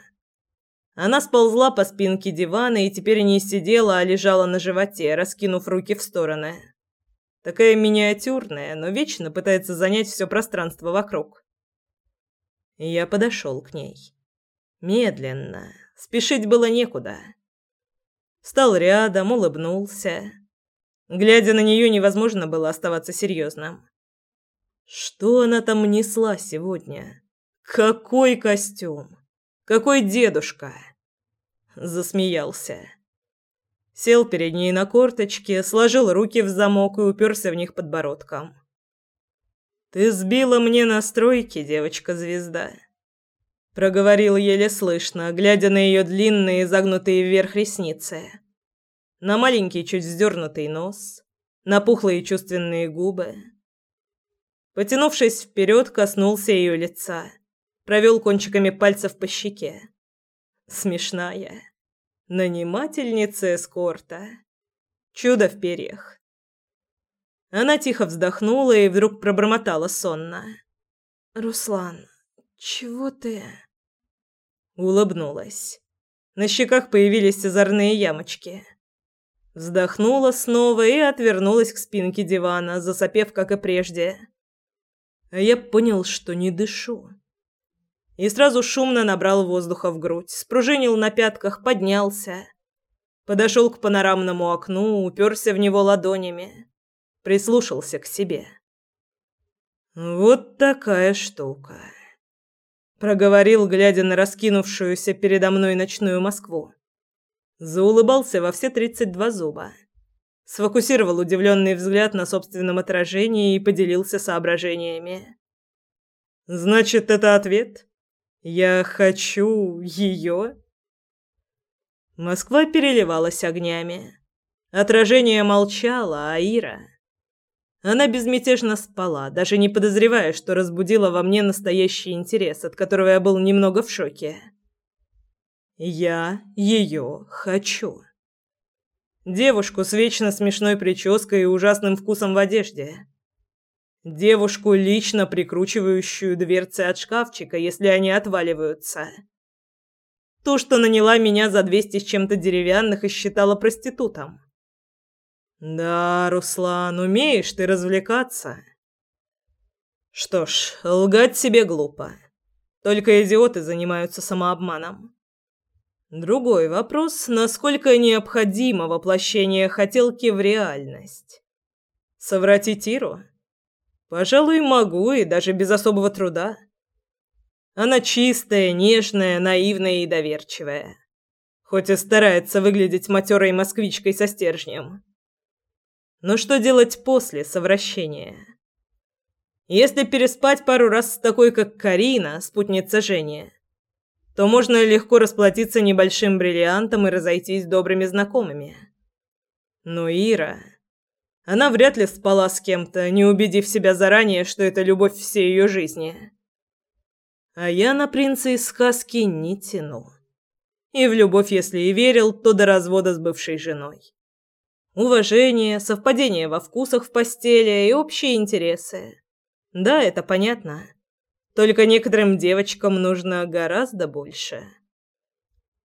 Она сползла по спинке дивана и теперь не сидела, а лежала на животе, раскинув руки в стороны. Такая миниатюрная, но вечно пытается занять все пространство вокруг. Я подошел к ней. Медленно, Спешить было некуда. Встал рядом, улыбнулся. Глядя на нее, невозможно было оставаться серьезным. Что она там несла сегодня? Какой костюм? Какой дедушка? Засмеялся. Сел перед ней на корточке, сложил руки в замок и уперся в них подбородком. «Ты сбила мне настройки, девочка-звезда», — проговорил еле слышно, глядя на ее длинные, загнутые вверх ресницы, на маленький, чуть вздернутый нос, на пухлые чувственные губы. Потянувшись вперед, коснулся ее лица, провел кончиками пальцев по щеке. Смешная. Нанимательница эскорта. Чудо в перьях. Она тихо вздохнула и вдруг пробормотала сонно. «Руслан, чего ты?» Улыбнулась. На щеках появились озорные ямочки. Вздохнула снова и отвернулась к спинке дивана, засопев, как и прежде а я понял, что не дышу. И сразу шумно набрал воздуха в грудь, спружинил на пятках, поднялся. Подошел к панорамному окну, уперся в него ладонями, прислушался к себе. «Вот такая штука», — проговорил, глядя на раскинувшуюся передо мной ночную Москву. Заулыбался во все тридцать два зуба сфокусировал удивленный взгляд на собственном отражении и поделился соображениями. «Значит, это ответ? Я хочу ее?» Москва переливалась огнями. Отражение молчало, а Ира... Она безмятежно спала, даже не подозревая, что разбудила во мне настоящий интерес, от которого я был немного в шоке. «Я ее хочу». Девушку с вечно смешной прической и ужасным вкусом в одежде. Девушку, лично прикручивающую дверцы от шкафчика, если они отваливаются. То, что наняла меня за двести с чем-то деревянных и считала проститутом. Да, Руслан, умеешь ты развлекаться. Что ж, лгать себе глупо. Только идиоты занимаются самообманом. Другой вопрос, насколько необходимо воплощение хотелки в реальность. Совратить Иру? Пожалуй, могу и даже без особого труда. Она чистая, нежная, наивная и доверчивая. Хоть и старается выглядеть матерой москвичкой со стержнем. Но что делать после совращения? Если переспать пару раз с такой, как Карина, спутница Жени, то можно легко расплатиться небольшим бриллиантом и разойтись добрыми знакомыми. Но Ира... Она вряд ли спала с кем-то, не убедив себя заранее, что это любовь всей ее жизни. А я на принца из сказки не тяну. И в любовь, если и верил, то до развода с бывшей женой. Уважение, совпадение во вкусах в постели и общие интересы. Да, это понятно. Только некоторым девочкам нужно гораздо больше.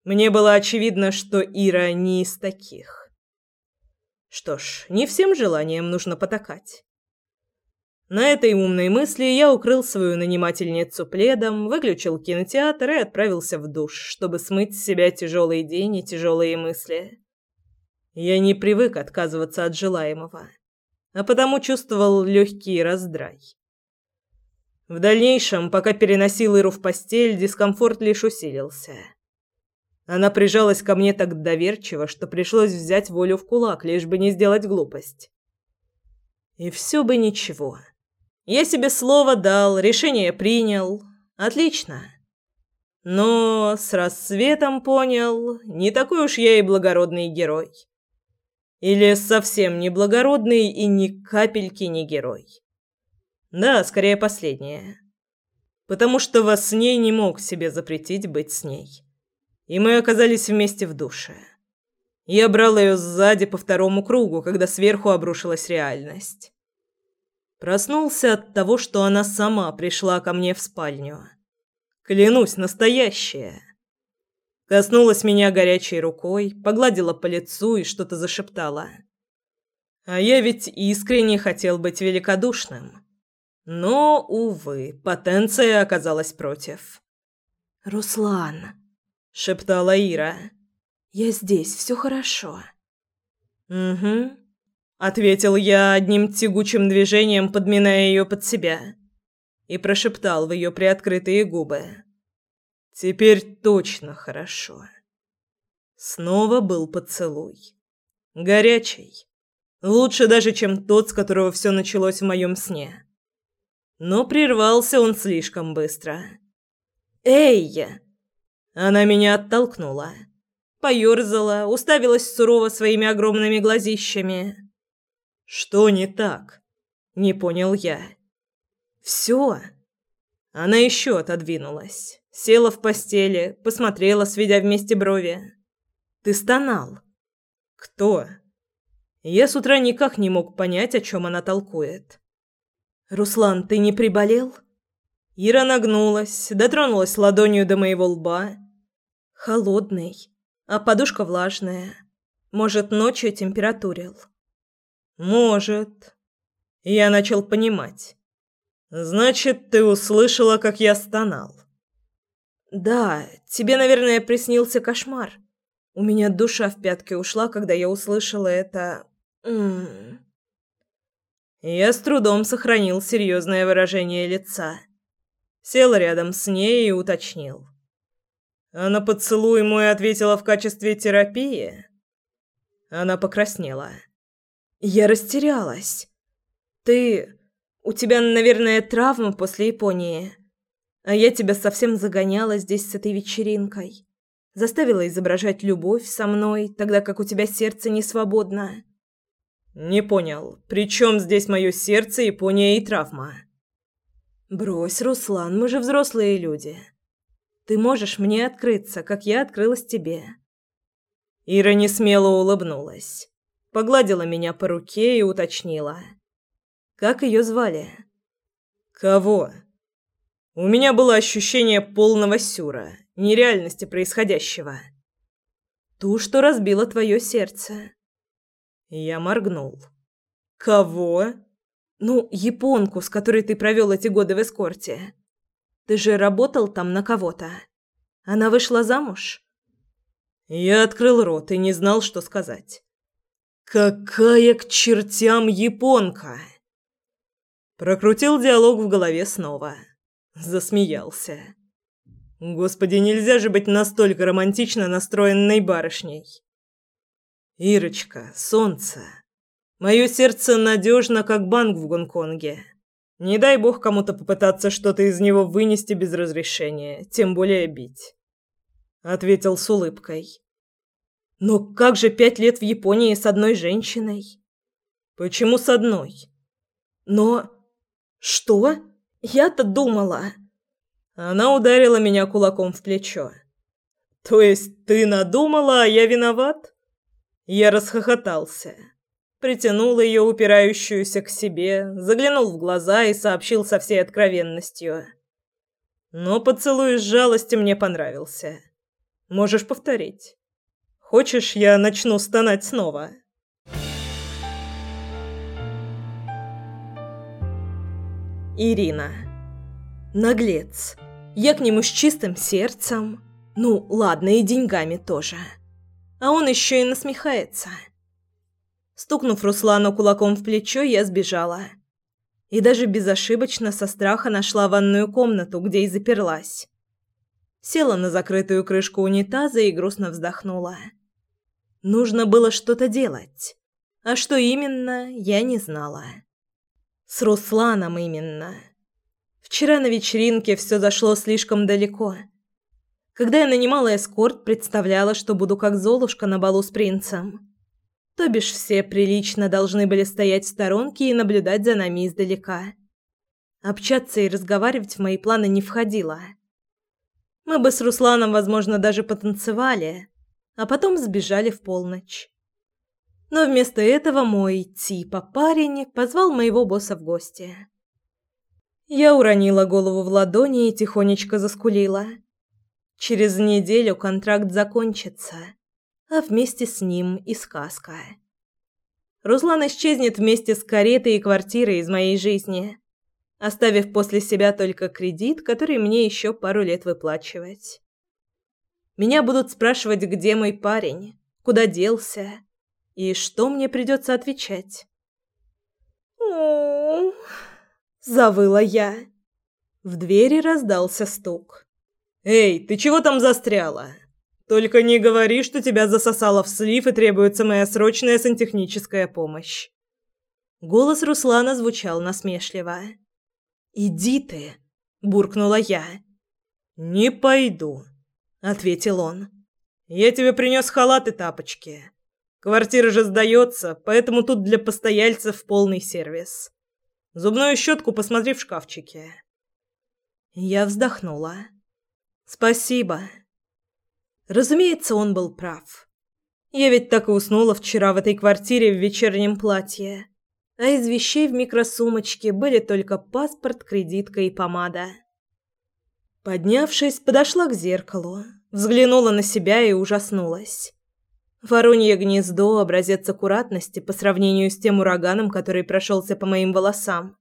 Мне было очевидно, что Ира не из таких. Что ж, не всем желаниям нужно потакать. На этой умной мысли я укрыл свою нанимательницу пледом, выключил кинотеатр и отправился в душ, чтобы смыть с себя тяжелый день и тяжелые мысли. Я не привык отказываться от желаемого, а потому чувствовал легкий раздрай. В дальнейшем, пока переносил Иру в постель, дискомфорт лишь усилился. Она прижалась ко мне так доверчиво, что пришлось взять волю в кулак, лишь бы не сделать глупость. И все бы ничего. Я себе слово дал, решение принял. Отлично. Но с рассветом понял, не такой уж я и благородный герой. Или совсем не благородный и ни капельки не герой. Да, скорее последнее. Потому что во сне не мог себе запретить быть с ней. И мы оказались вместе в душе. Я брал ее сзади по второму кругу, когда сверху обрушилась реальность. Проснулся от того, что она сама пришла ко мне в спальню. Клянусь, настоящая. Коснулась меня горячей рукой, погладила по лицу и что-то зашептала. А я ведь искренне хотел быть великодушным. Но, увы, потенция оказалась против. «Руслан», — шептала Ира. Я здесь, все хорошо». «Угу», — ответил я одним тягучим движением, подминая ее под себя, и прошептал в ее приоткрытые губы. «Теперь точно хорошо». Снова был поцелуй. Горячий. Лучше даже, чем тот, с которого все началось в моем сне. Но прервался он слишком быстро. «Эй!» Она меня оттолкнула. Поёрзала, уставилась сурово своими огромными глазищами. «Что не так?» Не понял я. «Всё». Она еще отодвинулась. Села в постели, посмотрела, сведя вместе брови. «Ты стонал». «Кто?» Я с утра никак не мог понять, о чем она толкует. «Руслан, ты не приболел?» Ира нагнулась, дотронулась ладонью до моего лба. Холодный, а подушка влажная. Может, ночью температурил. Может. Я начал понимать. Значит, ты услышала, как я стонал. Да, тебе, наверное, приснился кошмар. У меня душа в пятки ушла, когда я услышала это. М -м. Я с трудом сохранил серьезное выражение лица. Сел рядом с ней и уточнил. А на поцелуй мой ответила в качестве терапии? Она покраснела. Я растерялась. Ты... У тебя, наверное, травма после Японии. А я тебя совсем загоняла здесь с этой вечеринкой. Заставила изображать любовь со мной, тогда как у тебя сердце не свободно. Не понял, при чем здесь мое сердце, Япония и травма? Брось, Руслан, мы же взрослые люди. Ты можешь мне открыться, как я открылась тебе. Ира не смело улыбнулась, погладила меня по руке и уточнила: "Как ее звали?" "Кого?" У меня было ощущение полного сюра, нереальности происходящего. Ту, что разбила твое сердце. Я моргнул. Кого? Ну, японку, с которой ты провел эти годы в эскорте. Ты же работал там на кого-то. Она вышла замуж? Я открыл рот и не знал, что сказать. Какая к чертям японка? Прокрутил диалог в голове снова. Засмеялся. Господи, нельзя же быть настолько романтично настроенной барышней. Ирочка, солнце. Мое сердце надежно, как банк в Гонконге. Не дай бог кому-то попытаться что-то из него вынести без разрешения, тем более бить. Ответил с улыбкой. Но как же пять лет в Японии с одной женщиной? Почему с одной? Но... Что? Я-то думала... Она ударила меня кулаком в плечо. То есть ты надумала, а я виноват? Я расхохотался притянул ее упирающуюся к себе, заглянул в глаза и сообщил со всей откровенностью. Но поцелуй с жалости мне понравился. Можешь повторить. Хочешь, я начну стонать снова? Ирина. Наглец. Я к нему с чистым сердцем. Ну, ладно, и деньгами тоже. А он еще и насмехается. Стукнув Руслану кулаком в плечо, я сбежала. И даже безошибочно со страха нашла ванную комнату, где и заперлась. Села на закрытую крышку унитаза и грустно вздохнула. Нужно было что-то делать. А что именно, я не знала. С Русланом именно. Вчера на вечеринке все зашло слишком далеко. Когда я нанимала эскорт, представляла, что буду как Золушка на балу с принцем. То бишь все прилично должны были стоять в сторонке и наблюдать за нами издалека. Общаться и разговаривать в мои планы не входило. Мы бы с Русланом, возможно, даже потанцевали, а потом сбежали в полночь. Но вместо этого мой типа парень позвал моего босса в гости. Я уронила голову в ладони и тихонечко заскулила. Через неделю контракт закончится а вместе с ним и сказка. Руслан исчезнет вместе с каретой и квартирой из моей жизни, оставив после себя только кредит, который мне еще пару лет выплачивать. Меня будут спрашивать, где мой парень, куда делся и что мне придется отвечать. завыла я. В двери раздался стук. «Эй, ты чего там застряла? Только не говори, что тебя засосало в слив и требуется моя срочная сантехническая помощь». Голос Руслана звучал насмешливо. «Иди ты!» – буркнула я. «Не пойду», – ответил он. «Я тебе принес халат и тапочки. Квартира же сдается, поэтому тут для постояльцев полный сервис. Зубную щетку посмотри в шкафчике». Я вздохнула. «Спасибо». Разумеется, он был прав. Я ведь так и уснула вчера в этой квартире в вечернем платье а из вещей в микросумочке были только паспорт, кредитка и помада. Поднявшись, подошла к зеркалу, взглянула на себя и ужаснулась. Воронье гнездо – образец аккуратности по сравнению с тем ураганом, который прошелся по моим волосам.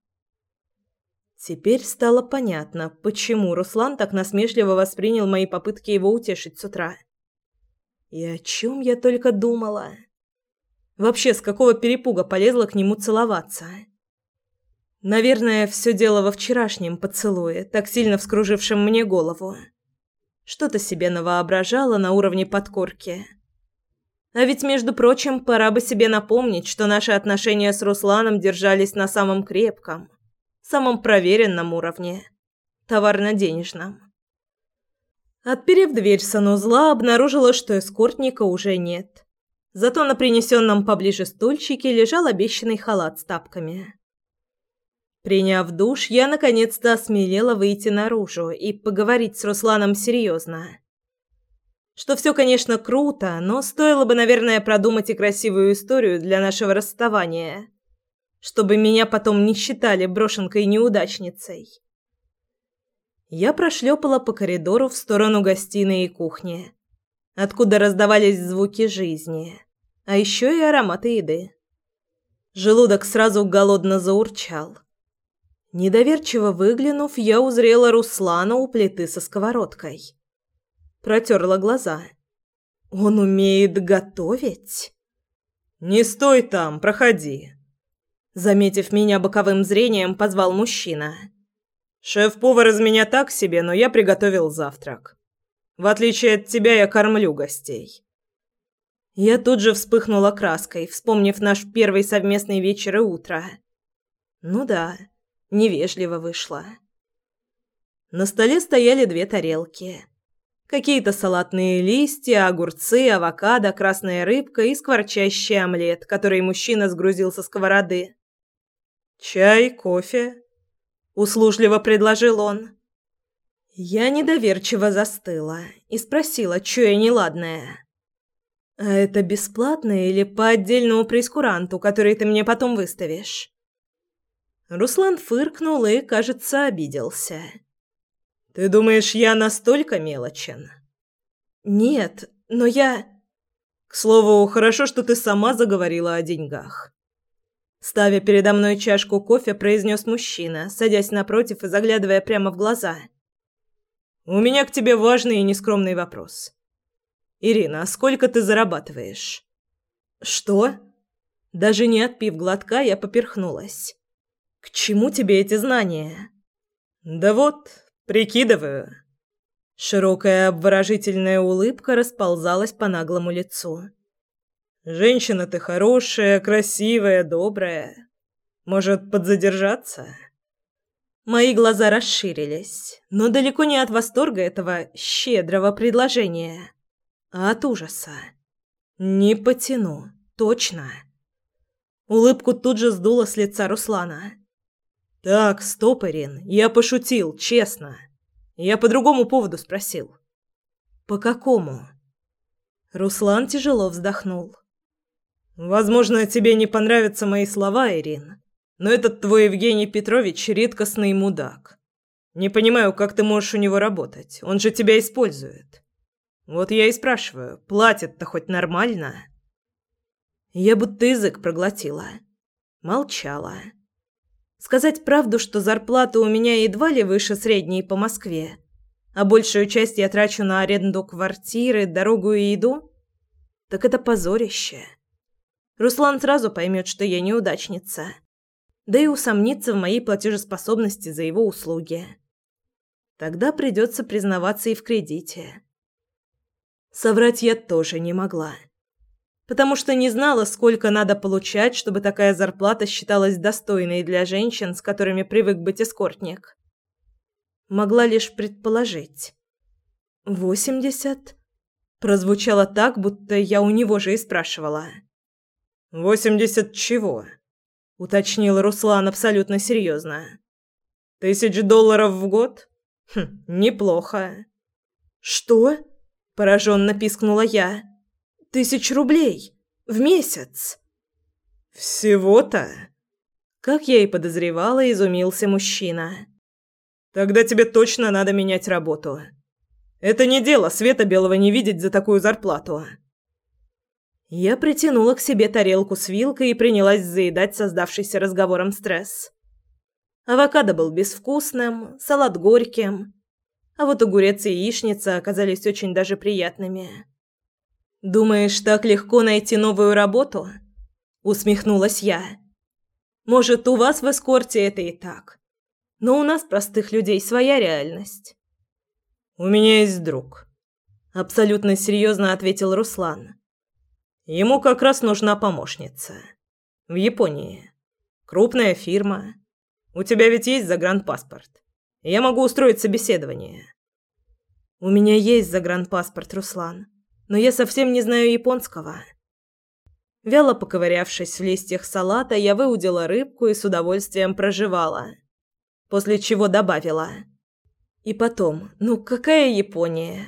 Теперь стало понятно, почему Руслан так насмешливо воспринял мои попытки его утешить с утра. И о чем я только думала. Вообще, с какого перепуга полезла к нему целоваться? Наверное, все дело во вчерашнем поцелуе, так сильно вскружившем мне голову. Что-то себе навоображала на уровне подкорки. А ведь, между прочим, пора бы себе напомнить, что наши отношения с Русланом держались на самом крепком, самом проверенном уровне – товарно-денежном. Отперев дверь санузла, обнаружила, что эскортника уже нет. Зато на принесенном поближе стульчике лежал обещанный халат с тапками. Приняв душ, я наконец-то осмелела выйти наружу и поговорить с Русланом серьезно. Что все, конечно, круто, но стоило бы, наверное, продумать и красивую историю для нашего расставания, чтобы меня потом не считали брошенкой-неудачницей. Я прошлепала по коридору в сторону гостиной и кухни откуда раздавались звуки жизни, а еще и ароматы еды. Желудок сразу голодно заурчал. Недоверчиво выглянув, я узрела Руслана у плиты со сковородкой. Протерла глаза. «Он умеет готовить?» «Не стой там, проходи!» Заметив меня боковым зрением, позвал мужчина. «Шеф-повар из меня так себе, но я приготовил завтрак. В отличие от тебя, я кормлю гостей. Я тут же вспыхнула краской, вспомнив наш первый совместный вечер и утро. Ну да, невежливо вышло. На столе стояли две тарелки. Какие-то салатные листья, огурцы, авокадо, красная рыбка и скворчащий омлет, который мужчина сгрузил со сковороды. «Чай, кофе?» – услужливо предложил он. Я недоверчиво застыла и спросила, что я неладная. «А это бесплатно или по отдельному прескуранту, который ты мне потом выставишь?» Руслан фыркнул и, кажется, обиделся. «Ты думаешь, я настолько мелочен?» «Нет, но я...» «К слову, хорошо, что ты сама заговорила о деньгах». Ставя передо мной чашку кофе, произнес мужчина, садясь напротив и заглядывая прямо в глаза – у меня к тебе важный и нескромный вопрос. Ирина, а сколько ты зарабатываешь? Что? Даже не отпив глотка, я поперхнулась. К чему тебе эти знания? Да вот, прикидываю. Широкая обворожительная улыбка расползалась по наглому лицу. Женщина ты хорошая, красивая, добрая. Может, подзадержаться? Мои глаза расширились, но далеко не от восторга этого щедрого предложения, а от ужаса. Не потяну, точно. Улыбку тут же сдуло с лица Руслана. Так, стоп, Ирин, я пошутил, честно. Я по другому поводу спросил. По какому? Руслан тяжело вздохнул. Возможно, тебе не понравятся мои слова, Ирин. Но этот твой Евгений Петрович редкостный мудак. Не понимаю, как ты можешь у него работать. Он же тебя использует. Вот я и спрашиваю, платят-то хоть нормально? Я будто язык проглотила. Молчала. Сказать правду, что зарплата у меня едва ли выше средней по Москве. а большую часть я трачу на аренду квартиры, дорогу и еду, так это позорище. Руслан сразу поймет, что я неудачница, да и усомнится в моей платежеспособности за его услуги. Тогда придется признаваться и в кредите. Соврать я тоже не могла потому что не знала, сколько надо получать, чтобы такая зарплата считалась достойной для женщин, с которыми привык быть эскортник. Могла лишь предположить. «Восемьдесят?» Прозвучало так, будто я у него же и спрашивала. «Восемьдесят чего?» — уточнил Руслан абсолютно серьезно. «Тысяч долларов в год? Хм, неплохо». «Что?» – пораженно пискнула я тысяч рублей в месяц. Всего-то? Как я и подозревала, изумился мужчина. Тогда тебе точно надо менять работу. Это не дело света белого не видеть за такую зарплату. Я притянула к себе тарелку с вилкой и принялась заедать создавшийся разговором стресс. Авокадо был безвкусным, салат горьким, а вот огурец и яичница оказались очень даже приятными. «Думаешь, так легко найти новую работу?» – усмехнулась я. «Может, у вас в эскорте это и так. Но у нас, простых людей, своя реальность». «У меня есть друг», – абсолютно серьезно ответил Руслан. «Ему как раз нужна помощница. В Японии. Крупная фирма. У тебя ведь есть загранпаспорт. Я могу устроить собеседование». «У меня есть загранпаспорт, Руслан но я совсем не знаю японского. Вяло поковырявшись в листьях салата, я выудила рыбку и с удовольствием прожевала. После чего добавила. И потом, ну какая Япония?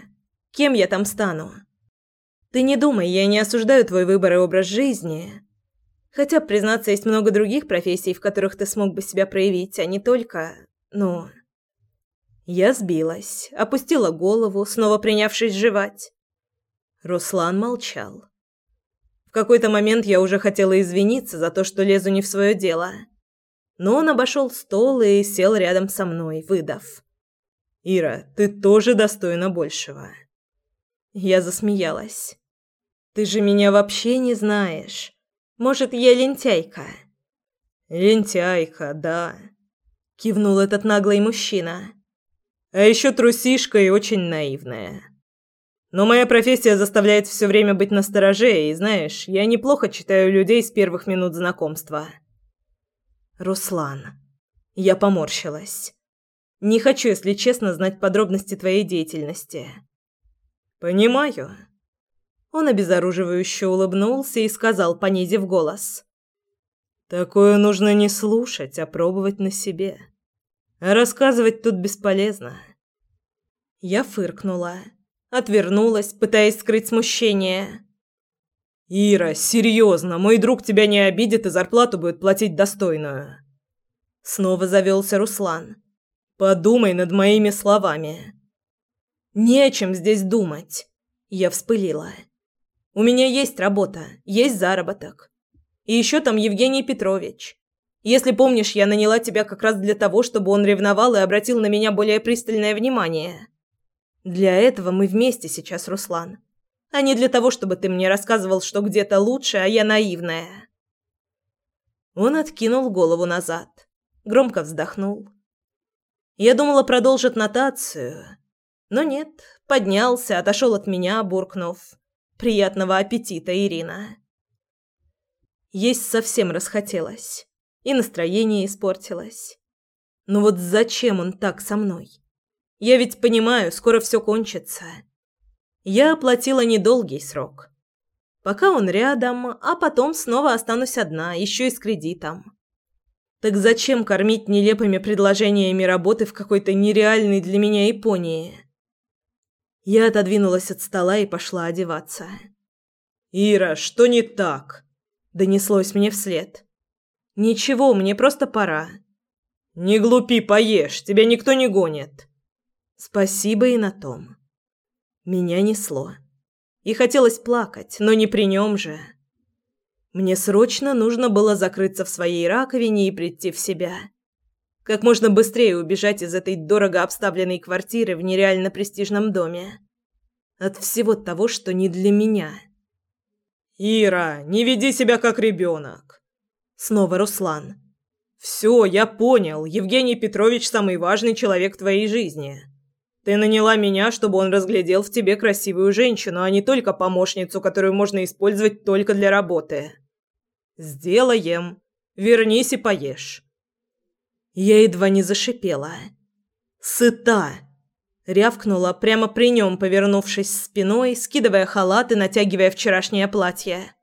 Кем я там стану? Ты не думай, я не осуждаю твой выбор и образ жизни. Хотя, признаться, есть много других профессий, в которых ты смог бы себя проявить, а не только... ну... Я сбилась, опустила голову, снова принявшись жевать. Руслан молчал. В какой-то момент я уже хотела извиниться за то, что лезу не в свое дело. Но он обошел стол и сел рядом со мной, выдав. «Ира, ты тоже достойна большего». Я засмеялась. «Ты же меня вообще не знаешь. Может, я лентяйка?» «Лентяйка, да», — кивнул этот наглый мужчина. «А еще трусишка и очень наивная». Но моя профессия заставляет все время быть настороже, и, знаешь, я неплохо читаю людей с первых минут знакомства. Руслан. Я поморщилась. Не хочу, если честно, знать подробности твоей деятельности. Понимаю. Он обезоруживающе улыбнулся и сказал, понизив голос. Такое нужно не слушать, а пробовать на себе. А рассказывать тут бесполезно. Я фыркнула. Отвернулась, пытаясь скрыть смущение. «Ира, серьезно, мой друг тебя не обидит и зарплату будет платить достойную». Снова завелся Руслан. «Подумай над моими словами». «Не о чем здесь думать», — я вспылила. «У меня есть работа, есть заработок. И еще там Евгений Петрович. Если помнишь, я наняла тебя как раз для того, чтобы он ревновал и обратил на меня более пристальное внимание. Для этого мы вместе сейчас, Руслан. А не для того, чтобы ты мне рассказывал, что где-то лучше, а я наивная. Он откинул голову назад, громко вздохнул. Я думала, продолжит нотацию, но нет, поднялся, отошел от меня, буркнув: "Приятного аппетита, Ирина". Есть совсем расхотелось, и настроение испортилось. Но вот зачем он так со мной? Я ведь понимаю, скоро все кончится. Я оплатила недолгий срок. Пока он рядом, а потом снова останусь одна, еще и с кредитом. Так зачем кормить нелепыми предложениями работы в какой-то нереальной для меня Японии? Я отодвинулась от стола и пошла одеваться. «Ира, что не так?» – донеслось мне вслед. «Ничего, мне просто пора». «Не глупи, поешь, тебя никто не гонит». Спасибо и на том. Меня несло. И хотелось плакать, но не при нем же. Мне срочно нужно было закрыться в своей раковине и прийти в себя. Как можно быстрее убежать из этой дорого обставленной квартиры в нереально престижном доме. От всего того, что не для меня. «Ира, не веди себя как ребенок!» Снова Руслан. «Все, я понял. Евгений Петрович самый важный человек в твоей жизни. Ты наняла меня, чтобы он разглядел в тебе красивую женщину, а не только помощницу, которую можно использовать только для работы. Сделаем. Вернись и поешь». Я едва не зашипела. «Сыта!» Рявкнула прямо при нем, повернувшись спиной, скидывая халат и натягивая вчерашнее платье.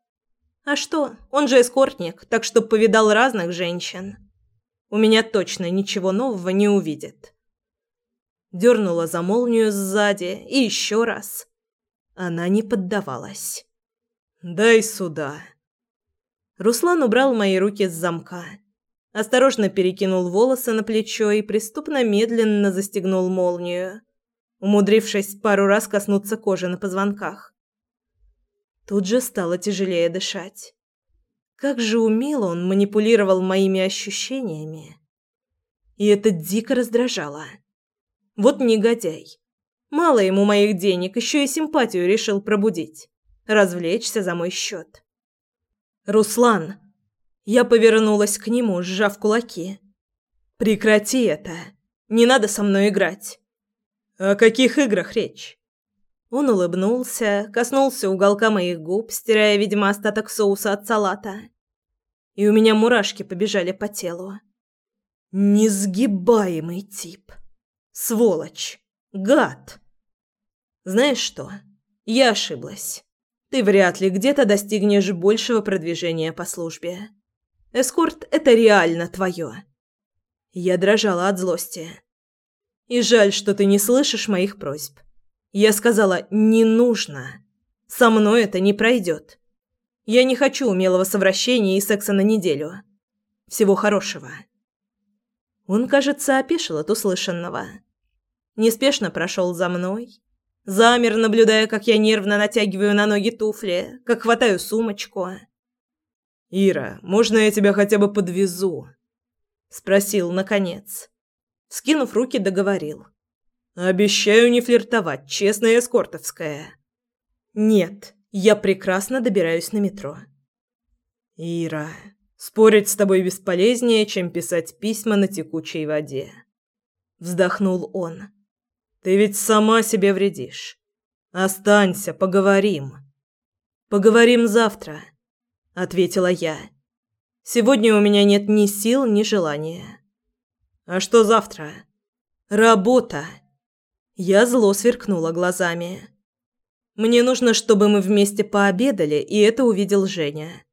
А что, он же эскортник, так что повидал разных женщин. У меня точно ничего нового не увидит. Дернула за молнию сзади и еще раз. Она не поддавалась. «Дай сюда». Руслан убрал мои руки с замка. Осторожно перекинул волосы на плечо и преступно медленно застегнул молнию умудрившись пару раз коснуться кожи на позвонках. Тут же стало тяжелее дышать. Как же умело он манипулировал моими ощущениями. И это дико раздражало. Вот негодяй. Мало ему моих денег, еще и симпатию решил пробудить. Развлечься за мой счет. «Руслан!» Я повернулась к нему, сжав кулаки. «Прекрати это! Не надо со мной играть!» О каких играх речь? Он улыбнулся, коснулся уголка моих губ, стирая, видимо, остаток соуса от салата. И у меня мурашки побежали по телу. Несгибаемый тип. Сволочь. Гад. Знаешь что? Я ошиблась. Ты вряд ли где-то достигнешь большего продвижения по службе. Эскорт – это реально твое. Я дрожала от злости. И жаль, что ты не слышишь моих просьб. Я сказала «не нужно». Со мной это не пройдет. Я не хочу умелого совращения и секса на неделю. Всего хорошего. Он, кажется, опешил от услышанного. Неспешно прошел за мной. Замер, наблюдая, как я нервно натягиваю на ноги туфли, как хватаю сумочку. «Ира, можно я тебя хотя бы подвезу?» Спросил, наконец. Скинув руки, договорил. «Обещаю не флиртовать, честная эскортовская». «Нет, я прекрасно добираюсь на метро». «Ира, спорить с тобой бесполезнее, чем писать письма на текучей воде». Вздохнул он. «Ты ведь сама себе вредишь. Останься, поговорим». «Поговорим завтра», — ответила я. «Сегодня у меня нет ни сил, ни желания». А что завтра? Работа. Я зло сверкнула глазами. Мне нужно, чтобы мы вместе пообедали, и это увидел Женя.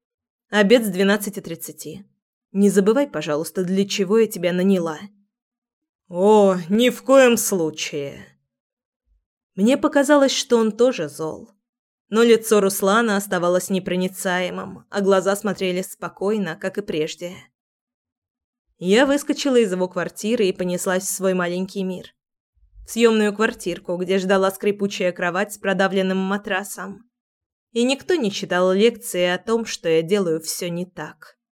Обед с 12:30. Не забывай, пожалуйста, для чего я тебя наняла. О, ни в коем случае. Мне показалось, что он тоже зол. Но лицо Руслана оставалось непроницаемым, а глаза смотрели спокойно, как и прежде. Я выскочила из его квартиры и понеслась в свой маленький мир. В съемную квартирку, где ждала скрипучая кровать с продавленным матрасом. И никто не читал лекции о том, что я делаю все не так.